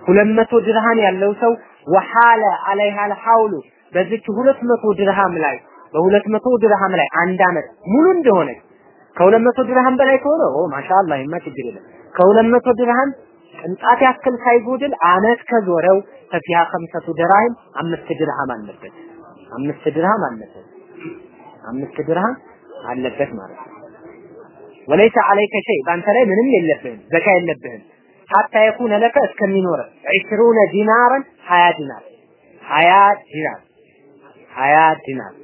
ሁለት መቶ ድርሃም ያለው ሰው ወሐለ አለይሃ አልሐውሉ በዚች ሁለት መቶ ድርሃም ላይ በሁለት መቶ ድርሃም ላይ አንድ አመት ሙሉ እንደሆነ ከሁለት መቶ ድርሃም በላይ ከሆነ ኦ ማሻአላህ ይማ ችግር የለም። ከሁለት መቶ ድርሃም ቅንጣት ያክል ሳይጎድል አመት ከዞረው ፈፊሃ ከምሰቱ ድርሃም አምስት ድርሃም አለበት። አምስት ድርሃም አለበት አምስት ድርሃም አለበት ማለት ነው። ወለይሰ አለይከ ሸይ በአንተ ላይ ምንም የለብህም ዘካ የለብህም። ሐታ የኩነ ለከ እስከሚኖር ዒሽሩነ ዲናርን ሀያ ዲናር። ሀያ ዲናር ሀያ ዲናር።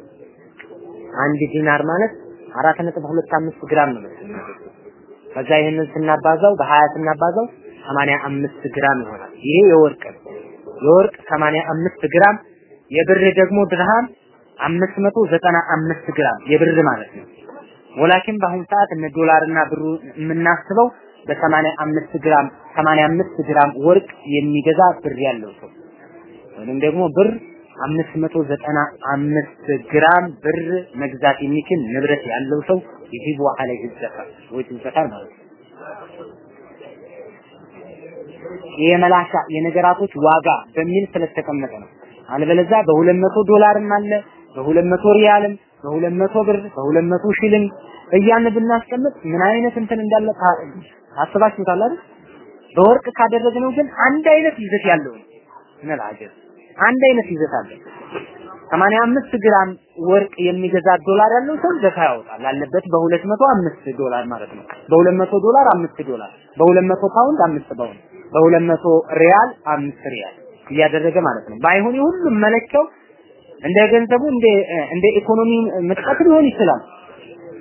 አንድ ዲናር ማለት አራት ነጥብ ሁለት አምስት ግራም ነው መሰለኝ ከዛ ይህንን ስናባዛው በሀያ ስናባዛው ሰማንያ አምስት ግራም ይሆናል። ይሄ የወርቅ ነው። የወርቅ ሰማንያ አምስት ግራም የብር ደግሞ ድርሃም አምስት መቶ ዘጠና አምስት ግራም የብር ማለት ነው ወላኪን በአሁኑ ሰዓት እነ ዶላርና ብሩ የምናስበው በሰማንያ አምስት ግራም ሰማንያ አምስት ግራም ወርቅ የሚገዛ ብር ያለው ሰው ወይም ደግሞ ብር አምስት መቶ ዘጠና አምስት ግራም ብር መግዛት የሚችል ንብረት ያለው ሰው ይጂቡ አለይህ ዘካ ወይ ማለት ነው። የመላሻ የነገራቶች ዋጋ በሚል ስለተቀመጠ ነው። አለበለዚያ በሁለት መቶ ዶላርም አለ በሁለት መቶ ሪያልም በሁለት መቶ ብር በሁለት መቶ ሺሊንግ እያልን ብናስቀምጥ ምን አይነት እንትን እንዳለ አስባችሁታል አይደል? በወርቅ ካደረግነው ግን አንድ አይነት ይዘት ያለው ምን አጀብ አንድ አይነት ይዘት አለ። 85 ግራም ወርቅ የሚገዛ ዶላር ያለው ሰው ዘካ ያወጣል አለበት በ205 ዶላር ማለት ነው። በ200 ዶላር 5 ዶላር፣ በ200 ፓውንድ 5 ፓውንድ፣ በ200 ሪያል 5 ሪያል እያደረገ ማለት ነው። ባይሆን የሁሉም መለኪያው እንደ ገንዘቡ እንደ እንደ ኢኮኖሚ ምጥቀት ሊሆን ይችላል።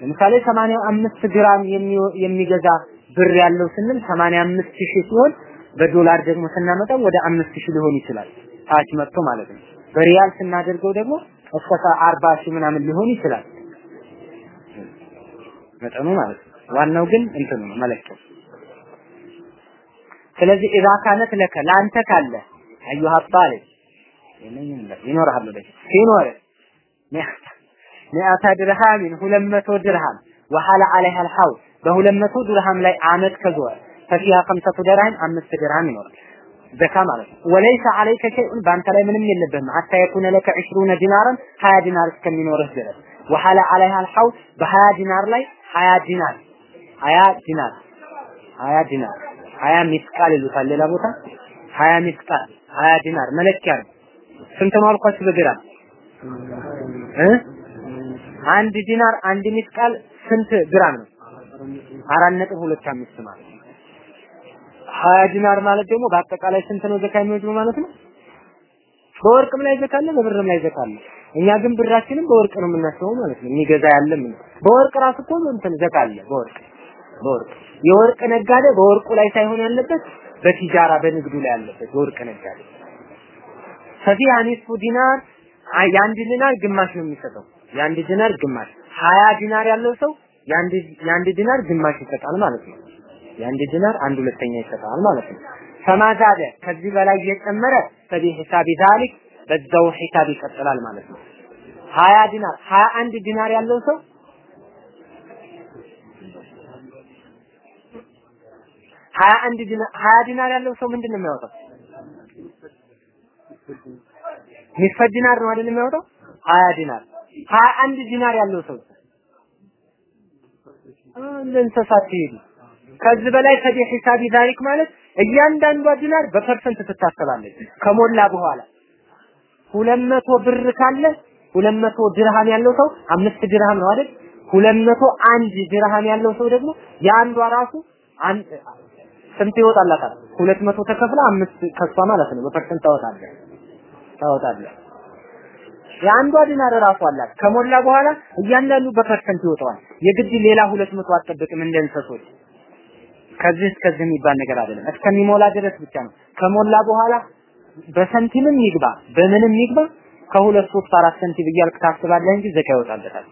ለምሳሌ 85 ግራም የሚገዛ ብር ያለው ስንል 85 ሺህ ሲሆን በዶላር ደግሞ ስናመጣው ወደ 5 ሺህ ሊሆን ይችላል። ታች መጥቶ ማለት ነው። በሪያል ስናደርገው ደግሞ እስከ 40 ሺህ ምናምን ሊሆን ይችላል መጠኑ ማለት ነው። ዋናው ግን እንትኑ ነው መለኪያው። ስለዚህ ኢዛ ካነት ለከ ለአንተ ካለ አዩሃ ጣሊብ ይኖርሃል ወደፊት ሲኖር ሚአታ ድርሃሚን ሁለት መቶ ድርሃም ወሐለ አለይሃ አልሐው በሁለት መቶ ድርሃም ላይ አመት ከዞረ ፈፊሃ ከምሰቱ ድርሃም አምስት ድርሃም ይኖራል ዘካ ማለት ነው። ወለይሰ አለይከ ሸይኡን በአንተ ላይ ምንም የለብህም ሐታ የኩነ ለከ ዒሽሩነ ዲናርን ሀያ ዲናር እስከሚኖርህ ድረስ ወሐለ አለይሃ አልሐው በሀያ ዲናር ላይ ሀያ ዲናር ሀያ ዲናር ሀያ ዲናር ሀያ ሚስቃል ይሉታል ሌላ ቦታ ሀያ ሚስቃል ሀያ ዲናር መለኪያ ነው። ስንት ነው አልኳችሁ በግራም እ አንድ ዲናር አንድ ሚስቃል ስንት ግራም ነው? አራት ነጥብ ሁለት አምስት ማለት ነው። ሀያ ዲናር ማለት ደግሞ በአጠቃላይ ስንት ነው ዘካ የሚወጅበው ማለት ነው? በወርቅም ላይ ዘካ አለ፣ በብርም ላይ ዘካ አለ። እኛ ግን ብራችንም በወርቅ ነው የምናስበው ማለት ነው። የሚገዛ ያለ ምን በወርቅ ራሱ እኮ እንትን ዘካ አለ። በወርቅ በወርቅ የወርቅ ነጋዴ በወርቁ ላይ ሳይሆን ያለበት በቲጃራ በንግዱ ላይ ያለበት የወርቅ ነጋዴ ፈፊሃ ኒስፉ ዲናር የአንድ ዲናር ግማሽ ነው የሚሰጠው። የአንድ ዲናር ግማሽ ሀያ ዲናር ያለው ሰው የአንድ ዲናር ግማሽ ይሰጣል ማለት ነው። የአንድ ዲናር አንድ ሁለተኛ ይሰጣል ማለት ነው። ፈማ ዛደ ከዚህ በላይ እየጨመረ ፈቢ ሂሳቢ ዛሊክ በዛው ሂሳብ ይቀጥላል ማለት ነው። ሀያ ዲናር ሀያ አንድ ዲናር ያለው ሰው ሀያ አንድ ዲናር ሀያ ዲናር ያለው ሰው ምንድን ነው የሚያወጣው? ኒስፈ ዲናር ነው አይደል የሚያወጣው? ሀያ ዲናር ሀያ አንድ ዲናር ያለው ሰው እንደ እንስሳት ሲሄዱ ከዚህ በላይ ፈቢ ሂሳቢ ዛሊክ ማለት እያንዳንዷ ዲናር በ percent ትታሰባለች ከሞላ በኋላ ሁለት መቶ ብር ካለ ሁለት መቶ ድርሃም ያለው ሰው አምስት ድርሃም ነው አይደል? ሁለት መቶ አንድ ድርሃም ያለው ሰው ደግሞ የአንዷ ራሱ ስንት ይወጣላታል? ሁለት መቶ ተከፍላ አምስት ከሷ ማለት ነው በ percent ታወጣለህ ታወጣለህ። የአንዷ ዲናር ራሱ አላት ከሞላ በኋላ እያንዳንዱ በፐርሰንት ይወጣዋል። የግድ ሌላ ሁለት መቶ አትጠብቅም እንደ እንሰሶች። ከዚህ እስከዚህ የሚባል ነገር አይደለም። እስከሚሞላ ድረስ ብቻ ነው። ከሞላ በኋላ በሰንቲምም ይግባ በምንም ይግባ ከሁለት ሶስት አራት ሰንቲም እያልክ ታስባለህ እንጂ ዘካ ይወጣበታል።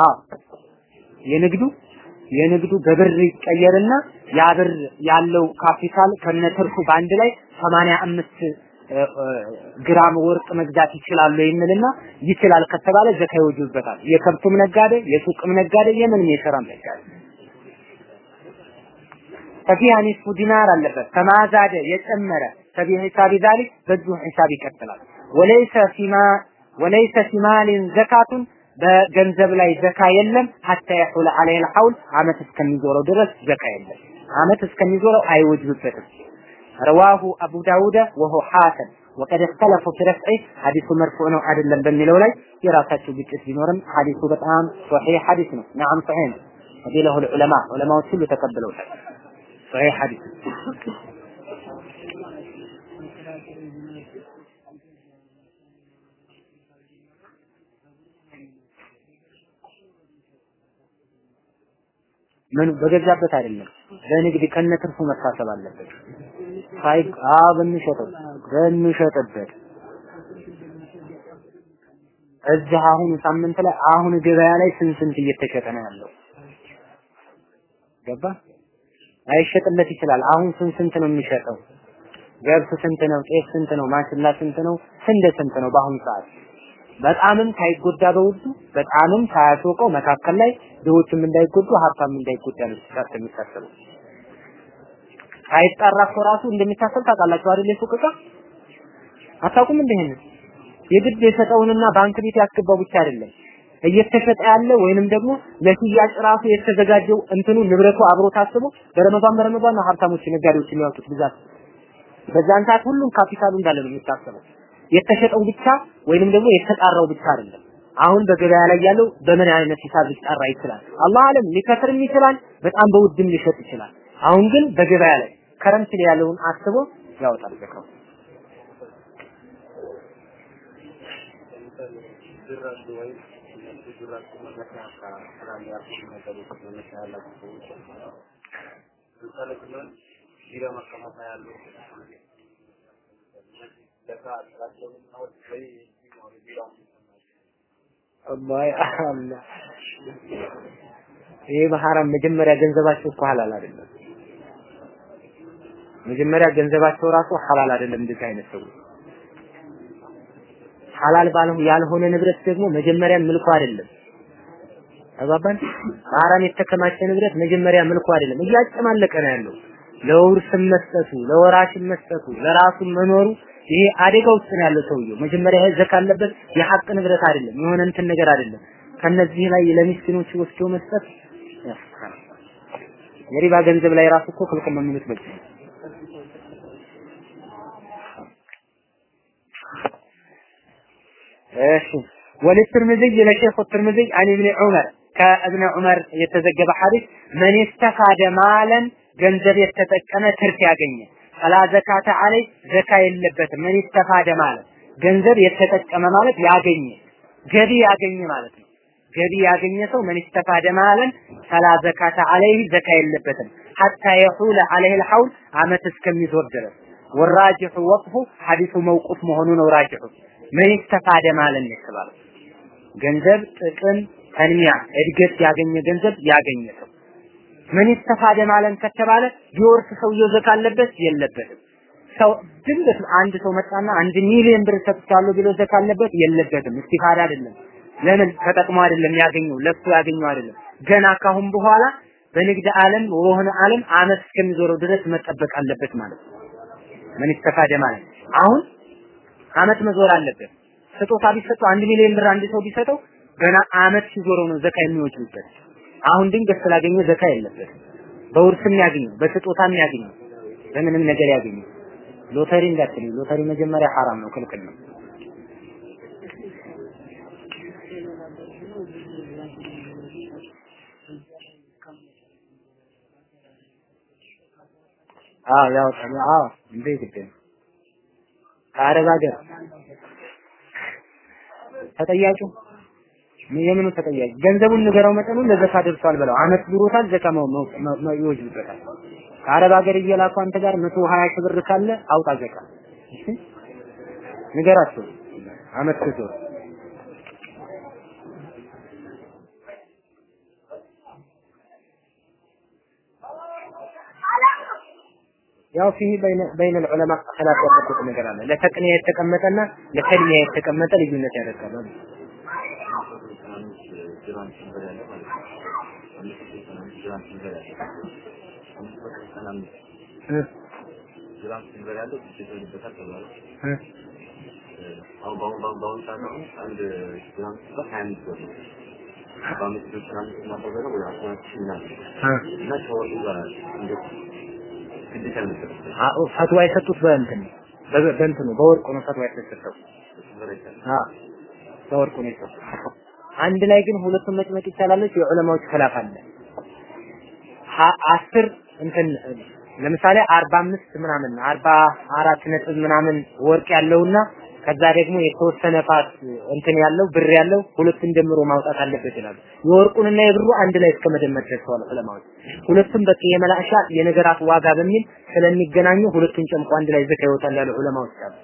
አዎ የንግዱ የንግዱ በብር ይቀየርና ያ ብር ያለው ካፒታል ከነትርፉ በአንድ ላይ 85 ግራም ወርቅ መግዛት ይችላሉ የሚልና ይችላል ከተባለ ዘካ ይወጅበታል። የከብቱም ነጋዴ፣ የሱቅም ነጋዴ፣ የምንም የሰራም ነጋዴ ففيها نصف دينار አለበት። فما زاد የጨመረ فبحساب ذلك በዚሁ ሂሳብ ይቀጥላል። وليس في ما وليس في مال زكاة በገንዘብ ላይ ዘካ የለም حتى يحول عليه الحول አመት እስከሚዞረው ድረስ ዘካ የለም። አመት እስከሚዞረው አይወጅብበትም። رواه أبو داود وهو حسن وقد اختلفوا في رفعه ሐዲሱ مرفوع ነው አይደለም በሚለው ላይ የራሳቸው ግጭት ቢኖርም ሐዲሱ በጣም ሶሒህ ሐዲስ ነው። نعم ሶሒህ ነው። قبله علماء ዑለማዎች ሁሉ ተቀብለውታል። ሶሒህ ሐዲስ ምን በገዛበት አይደለም በንግድ ከነትርፉ መታሰብ አለበት። ሳይ አ በሚሸጠው በሚሸጥበት እዚህ አሁን ሳምንት ላይ አሁን ገበያ ላይ ስንት ስንት እየተሸጠ ነው ያለው? ገባ አይሸጥለት ይችላል። አሁን ስንት ስንት ነው የሚሸጠው? ገብስ ስንት ነው? ጤፍ ስንት ነው? ማሽላ ስንት ነው? ስንዴ ስንት ነው? በአሁኑ ሰዓት በጣምም ሳይጎዳ በውዱ በጣምም ሳያስወቀው መካከል ላይ ድሆችም እንዳይጎዱ ሀብታም እንዳይጎዳ ነው ሲታሰብ የሚታሰበው። ሳይጣራ እኮ ራሱ እንደሚታሰብ ታውቃላችሁ አይደል? የሱቅ ዕቃ አታውቁም? እንደህን የግድ የሰጠውንና ባንክ ቤት ያስገባው ብቻ አይደለም እየተሸጠ ያለ ወይንም ደግሞ ለሽያጭ ራሱ የተዘጋጀው እንትኑ ንብረቱ አብሮ ታስቦ በረመዳን በረመዳን ሀብታሞች ነጋዴዎች የሚያወጡት ብዛት። በዛን ሰዓት ሁሉም ካፒታሉ እንዳለ ነው የሚታሰበው። የተሸጠው ብቻ ወይንም ደግሞ የተጣራው ብቻ አይደለም። አሁን በገበያ ላይ ያለው በምን አይነት ሂሳብ ሊጣራ ይችላል? አላህ አለም ሊከስርም ይችላል፣ በጣም በውድም ሊሸጥ ይችላል። አሁን ግን በገበያ ላይ ከረንት ላይ ያለውን አስቦ ያወጣል ዘካው። ይሄ በሐራም መጀመሪያ ገንዘባቸው እኮ ሐላል አይደለም። መጀመሪያ ገንዘባቸው ራሱ ሐላል አይደለም። እንደዚህ አይነት ሰው ሐላል ባለው ያልሆነ ንብረት ደግሞ መጀመሪያ ምልኩ አይደለም። አባባን በሐራም የተከማቸ ንብረት መጀመሪያ ምልኩ አይደለም። እያጨማለቀ ነው ያለው። ለውርስም መስጠቱ፣ ለወራሽም መስጠቱ፣ ለራሱም መኖሩ ይሄ አደጋ ውስጥ ነው ያለው ሰውየው። መጀመሪያ ይሄ ዘካ አለበት። የሐቅ ንብረት አይደለም፣ የሆነ እንትን ነገር አይደለም። ከነዚህ ላይ ለሚስኪኖች ወስዶ መስጠት የሪባ ገንዘብ ላይ ራሱ እኮ ነው የሚሉት በዚህ ነው። እሺ ወለትርምዝይ ለሼኹ ትርምዝይ አን ኢብኑ ዑመር ከእብነ ዑመር የተዘገበ ሐዲስ መን ኢስተፋደ ማለን ገንዘብ የተጠቀመ ትርፍ ያገኘ ፈላ ዘካተ አለይ ዘካ የለበትም። ምን ኢስተፋደ ማለት ገንዘብ የተጠቀመ ማለት ያገኘ ገቢ ያገኘ ማለት ነው። ገቢ ያገኘ ሰው ምን ኢስተፋደ ማለን ፈላ ዘካተ አለይህ ዘካ የለበትም። ሐታ የሑለ አለይህ ልሐውል አመት እስከሚዞር ድረስ ወራጅሑ ወቅፉ ሐዲሱ መውቁፍ መሆኑ ነው። ራጅሑ ምን ኢስተፋደ ማለት ነው ገንዘብ ጥቅም ተንሚያ እድገት ያገኘ ገንዘብ ያገኘ ሰው ምን ኢስተፋደ ማለት ከተባለ ቢወርስ ሰውየው ዘካ አለበት የለበትም። ሰው ድንገት አንድ ሰው መጣና አንድ ሚሊዮን ብር ሰጥቻለሁ ቢሎ ዘካ አለበት የለበትም። استفادة አይደለም። ለምን ተጠቅሞ አይደለም ያገኘው ለሱ ያገኘው አይደለም። ገና ካሁን በኋላ በንግድ ዓለም በሆነ ዓለም አመት እስከሚዞረው ድረስ መጠበቅ አለበት ማለት ነው። ምን استفاد ማለት አሁን አመት መዞር አለበት። ስጦታ ቢሰጠው አንድ ሚሊዮን ብር አንድ ሰው ቢሰጠው ገና አመት ሲዞረው ነው ዘካ የሚወጪበት። አሁን ድንገት ስላገኘ ዘካ የለበትም። በውርስም ያገኘው በስጦታም ያገኘው በምንም ነገር ያገኘው ሎተሪ እንዳትል ሎተሪ መጀመሪያ ሐራም ነው፣ ክልክል ነው። አዎ ያወጣል። አዎ እንደ ነው። ከአረብ ሀገር ተጠያቂው የምኑ ተጠያቂ ገንዘቡን ንገረው መጠኑን ለዘካ ደርሷል ብለው አመት ብሮታል ዘካ ይወጅበታል። ከአረብ ሀገር እየላኩ አንተ ጋር 120 ሺህ ብር ካለ አውጣ ዘካ ንገራቸው አመት ዞር ያው ፊህ በይነ ዑለማ ኸላፍ ያደረጉት ነገር አለ። ለተቅኒያ የተቀመጠና ለተልሚያ የተቀመጠ ልዩነት ያደርጋል። አሁን በአሁን በአሁን በአሁን ሰዓት አሁን አንድ ግራም ሲባል ሀያ አምስት ብር ነው። በአምስት ብር ግራም ስናበዛው ወደ አስራ አራት ሺህ ምናምን እና ከወርቁ ጋር እንዴት ግዴታ አልመሰለኝም። አዎ ፈትዋ የሰጡት በእንትን በእንትኑ በወርቁ ነው ፈትዋ የተሰጠው። በወርቁ ነው የሰጡት። አንድ ላይ ግን ሁለቱም መጭመቅ ይቻላለች። የዑለማዎች ኺላፍ አለ። አስር እንትን ለምሳሌ አርባ አምስት ምናምን አርባ አራት ነጥብ ምናምን ወርቅ ያለውና ከዛ ደግሞ የተወሰነ ፓስ እንትን ያለው ብር ያለው ሁለቱን ደምሮ ማውጣት አለበት ይላሉ። የወርቁንና የብሩ አንድ ላይ እስከ መደመር ደርሰዋል ዑለማዎች። ሁለቱም በቃ የመላእሻ የነገራት ዋጋ በሚል ስለሚገናኙ ሁለቱን ጨምቆ አንድ ላይ ዘካ ይወጣል ያሉ ዑለማዎች አሉ።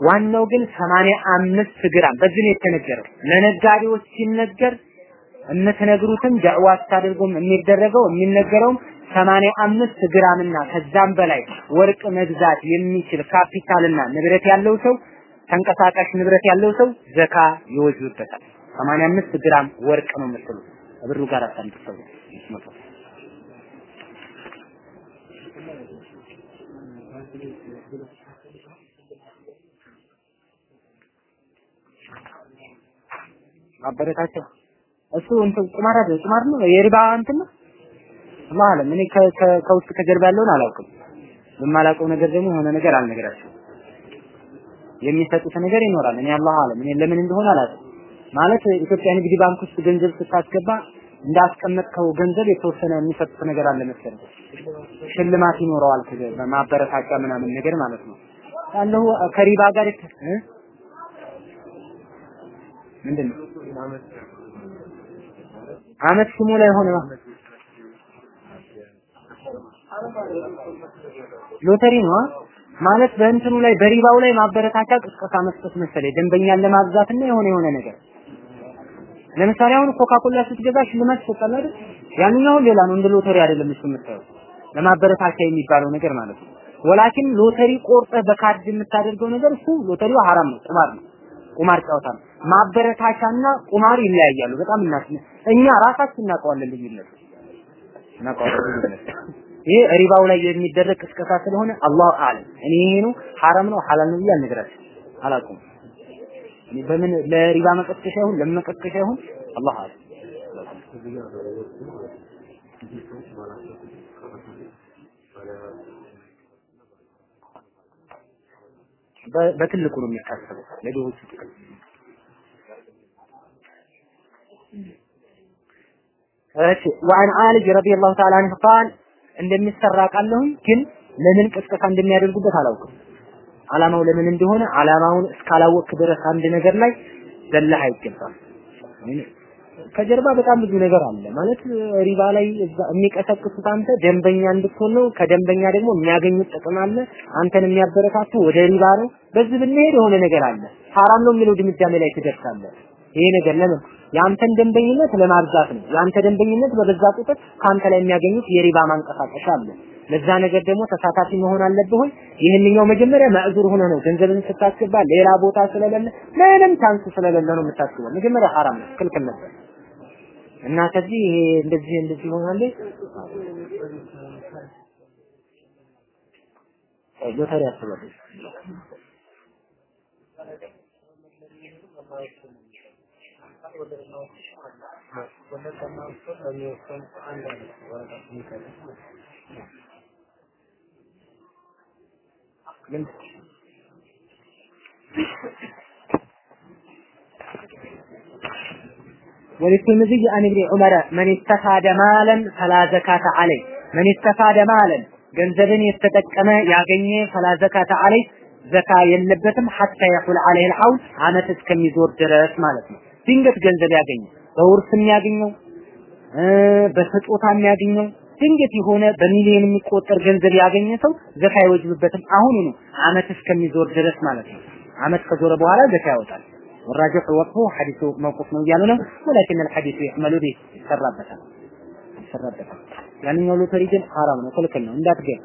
ዋናው ግን ሰማንያ አምስት ግራም በዚህ የተነገረው። ለነጋዴዎች ሲነገር የምትነግሩትም ዳዕዋ ስታደርጉም የሚደረገው የሚነገረውም ሰማንያ አምስት ግራምና ከዛም በላይ ወርቅ መግዛት የሚችል ካፒታልና ንብረት ያለው ሰው ተንቀሳቃሽ ንብረት ያለው ሰው ዘካ ይወጅበታል። ሰማንያ አምስት ግራም ወርቅ ነው የምትሉት ብሩ ጋር አሳንጥተው ይስመጡ አበረታቸው። እሱ እንትን ቁማር አይደል ቁማር ነው? የሪባ እንትን ነው? አላህ አለም እኔ ከውስጥ ከጀርባ ያለውን አላውቅም። በማላውቀው ነገር ደግሞ የሆነ ነገር አልነግራችሁም የሚሰጡት ነገር ይኖራል። እኔ አላህ አለም። እኔ ለምን እንደሆነ አላውቅም። ማለት ኢትዮጵያ ንግድ ባንክ ውስጥ ገንዘብ ስታስገባ እንዳስቀመጥከው ገንዘብ የተወሰነ የሚሰጡት ነገር አለ መሰለኝ። ሽልማት ይኖረዋል ማበረታቻ ምናምን ነገር ማለት ነው። ያለው ከሪባ ጋር? ምንድን ነው አመት ስሙ ላይ ሆነ ሎተሪ ነው? ማለት በእንትኑ ላይ በሪባው ላይ ማበረታቻ ቅስቀሳ መስጠት መሰለኝ ደንበኛን ለማብዛትና የሆነ የሆነ ነገር ለምሳሌ አሁን ኮካኮላ ስትገዛ ሽልማት ይሰጣል? ያንኛው ሌላ ነው፣ እንደ ሎተሪ አይደለም እሱ የምታየው ለማበረታቻ የሚባለው ነገር ማለት ነው። ولكن ሎተሪ ቆርጠህ በካርድ የምታደርገው ነገር እሱ ሎተሪው ሐራም ነው፣ ቁማር ነው። ቁማር ጨዋታ ነው። ማበረታቻና ቁማር ይለያያሉ። በጣም እናስ እኛ ራሳችን እናውቀዋለን ልዩነቱ እናውቀዋለን ይሄ ሪባው ላይ የሚደረግ ቅስቀሳ ስለሆነ አላሁ አለም እኔ ይሄ ነው ሐራም ነው ሐላል ነው ብዬ አልነግራችሁም፣ አላውቅም። በምን ለሪባ መቀስቀሻ ይሁን ለምን መቀስቀሻ ይሁን አላህ አለም። በትልቁ ነው የሚታሰበው ለድሆቹ ጥቅም እሺ ወአን አልጅ ረዲየላሁ ተዓላ አንሁ ቃል እንደሚሰራ ቃለሁኝ ግን ለምን ቅስቀሳ እንደሚያደርጉበት አላውቅም። አላማው ለምን እንደሆነ አላማውን እስካላወቅክ ድረስ አንድ ነገር ላይ ዘለህ አይገባም። ከጀርባ በጣም ብዙ ነገር አለ ማለት ሪባ ላይ የሚቀሰቅሱት አንተ ደንበኛ እንድትሆን ነው። ከደንበኛ ደግሞ የሚያገኙት ጥቅም አለ። አንተን የሚያበረታቱ ወደ ሪባ ነው። በዚህ ብንሄድ የሆነ ነገር አለ። ሐራም ነው የሚለው ድምዳሜ ላይ ትደርሳለህ። ይሄ ነገር ለምን የአንተን ደንበኝነት ለማብዛት ነው። የአንተ ደንበኝነት በበዛ ቁጥር ከአንተ ላይ የሚያገኙት የሪባ ማንቀሳቀሻ አለ። ለዛ ነገር ደግሞ ተሳታፊ መሆን አለብህ ይህንኛው መጀመሪያ معذور ሆነ ነው ገንዘብን ስታስገባ ሌላ ቦታ ስለሌለ ምንም chance ስለሌለ ነው የምታስገባው። መጀመሪያ ሐራም ነው፣ ክልክል ነበር እና ከዚህ ይሄ እንደዚህ እንደዚህ ይሆናል። ሎተሪ ያስባል وللترمذي عن ابن عمر من استفاد مالا فلا زكاة عليه من استفاد مالا ገንዘብን የተጠቀመ ያገኘ ፈላ ዘካተ አለይ ዘካ የለበትም ሐታ የሁል አለይል ሐውል አመት እስከሚዞር ድረስ ማለት ነው። ድንገት ገንዘብ ያገኘ በውርስ የሚያገኘው በስጦታ የሚያገኘው ድንገት የሆነ በሚሊዮን የሚቆጠር ገንዘብ ያገኘ ሰው ዘካ አይወጅብበትም። አሁኑ ነው አመት እስከሚዞር ድረስ ማለት ነው። አመት ከዞረ በኋላ ዘካ ያወጣል። والراجح وقفه حديث موقف ነው እያሉ ነው ولكن الحديث يحمل به ይሰራበታል ይሰራበታል ያንኛው ሎተሪ ግን ሐራም ነው፣ ክልክል ነው፣ እንዳትገኝ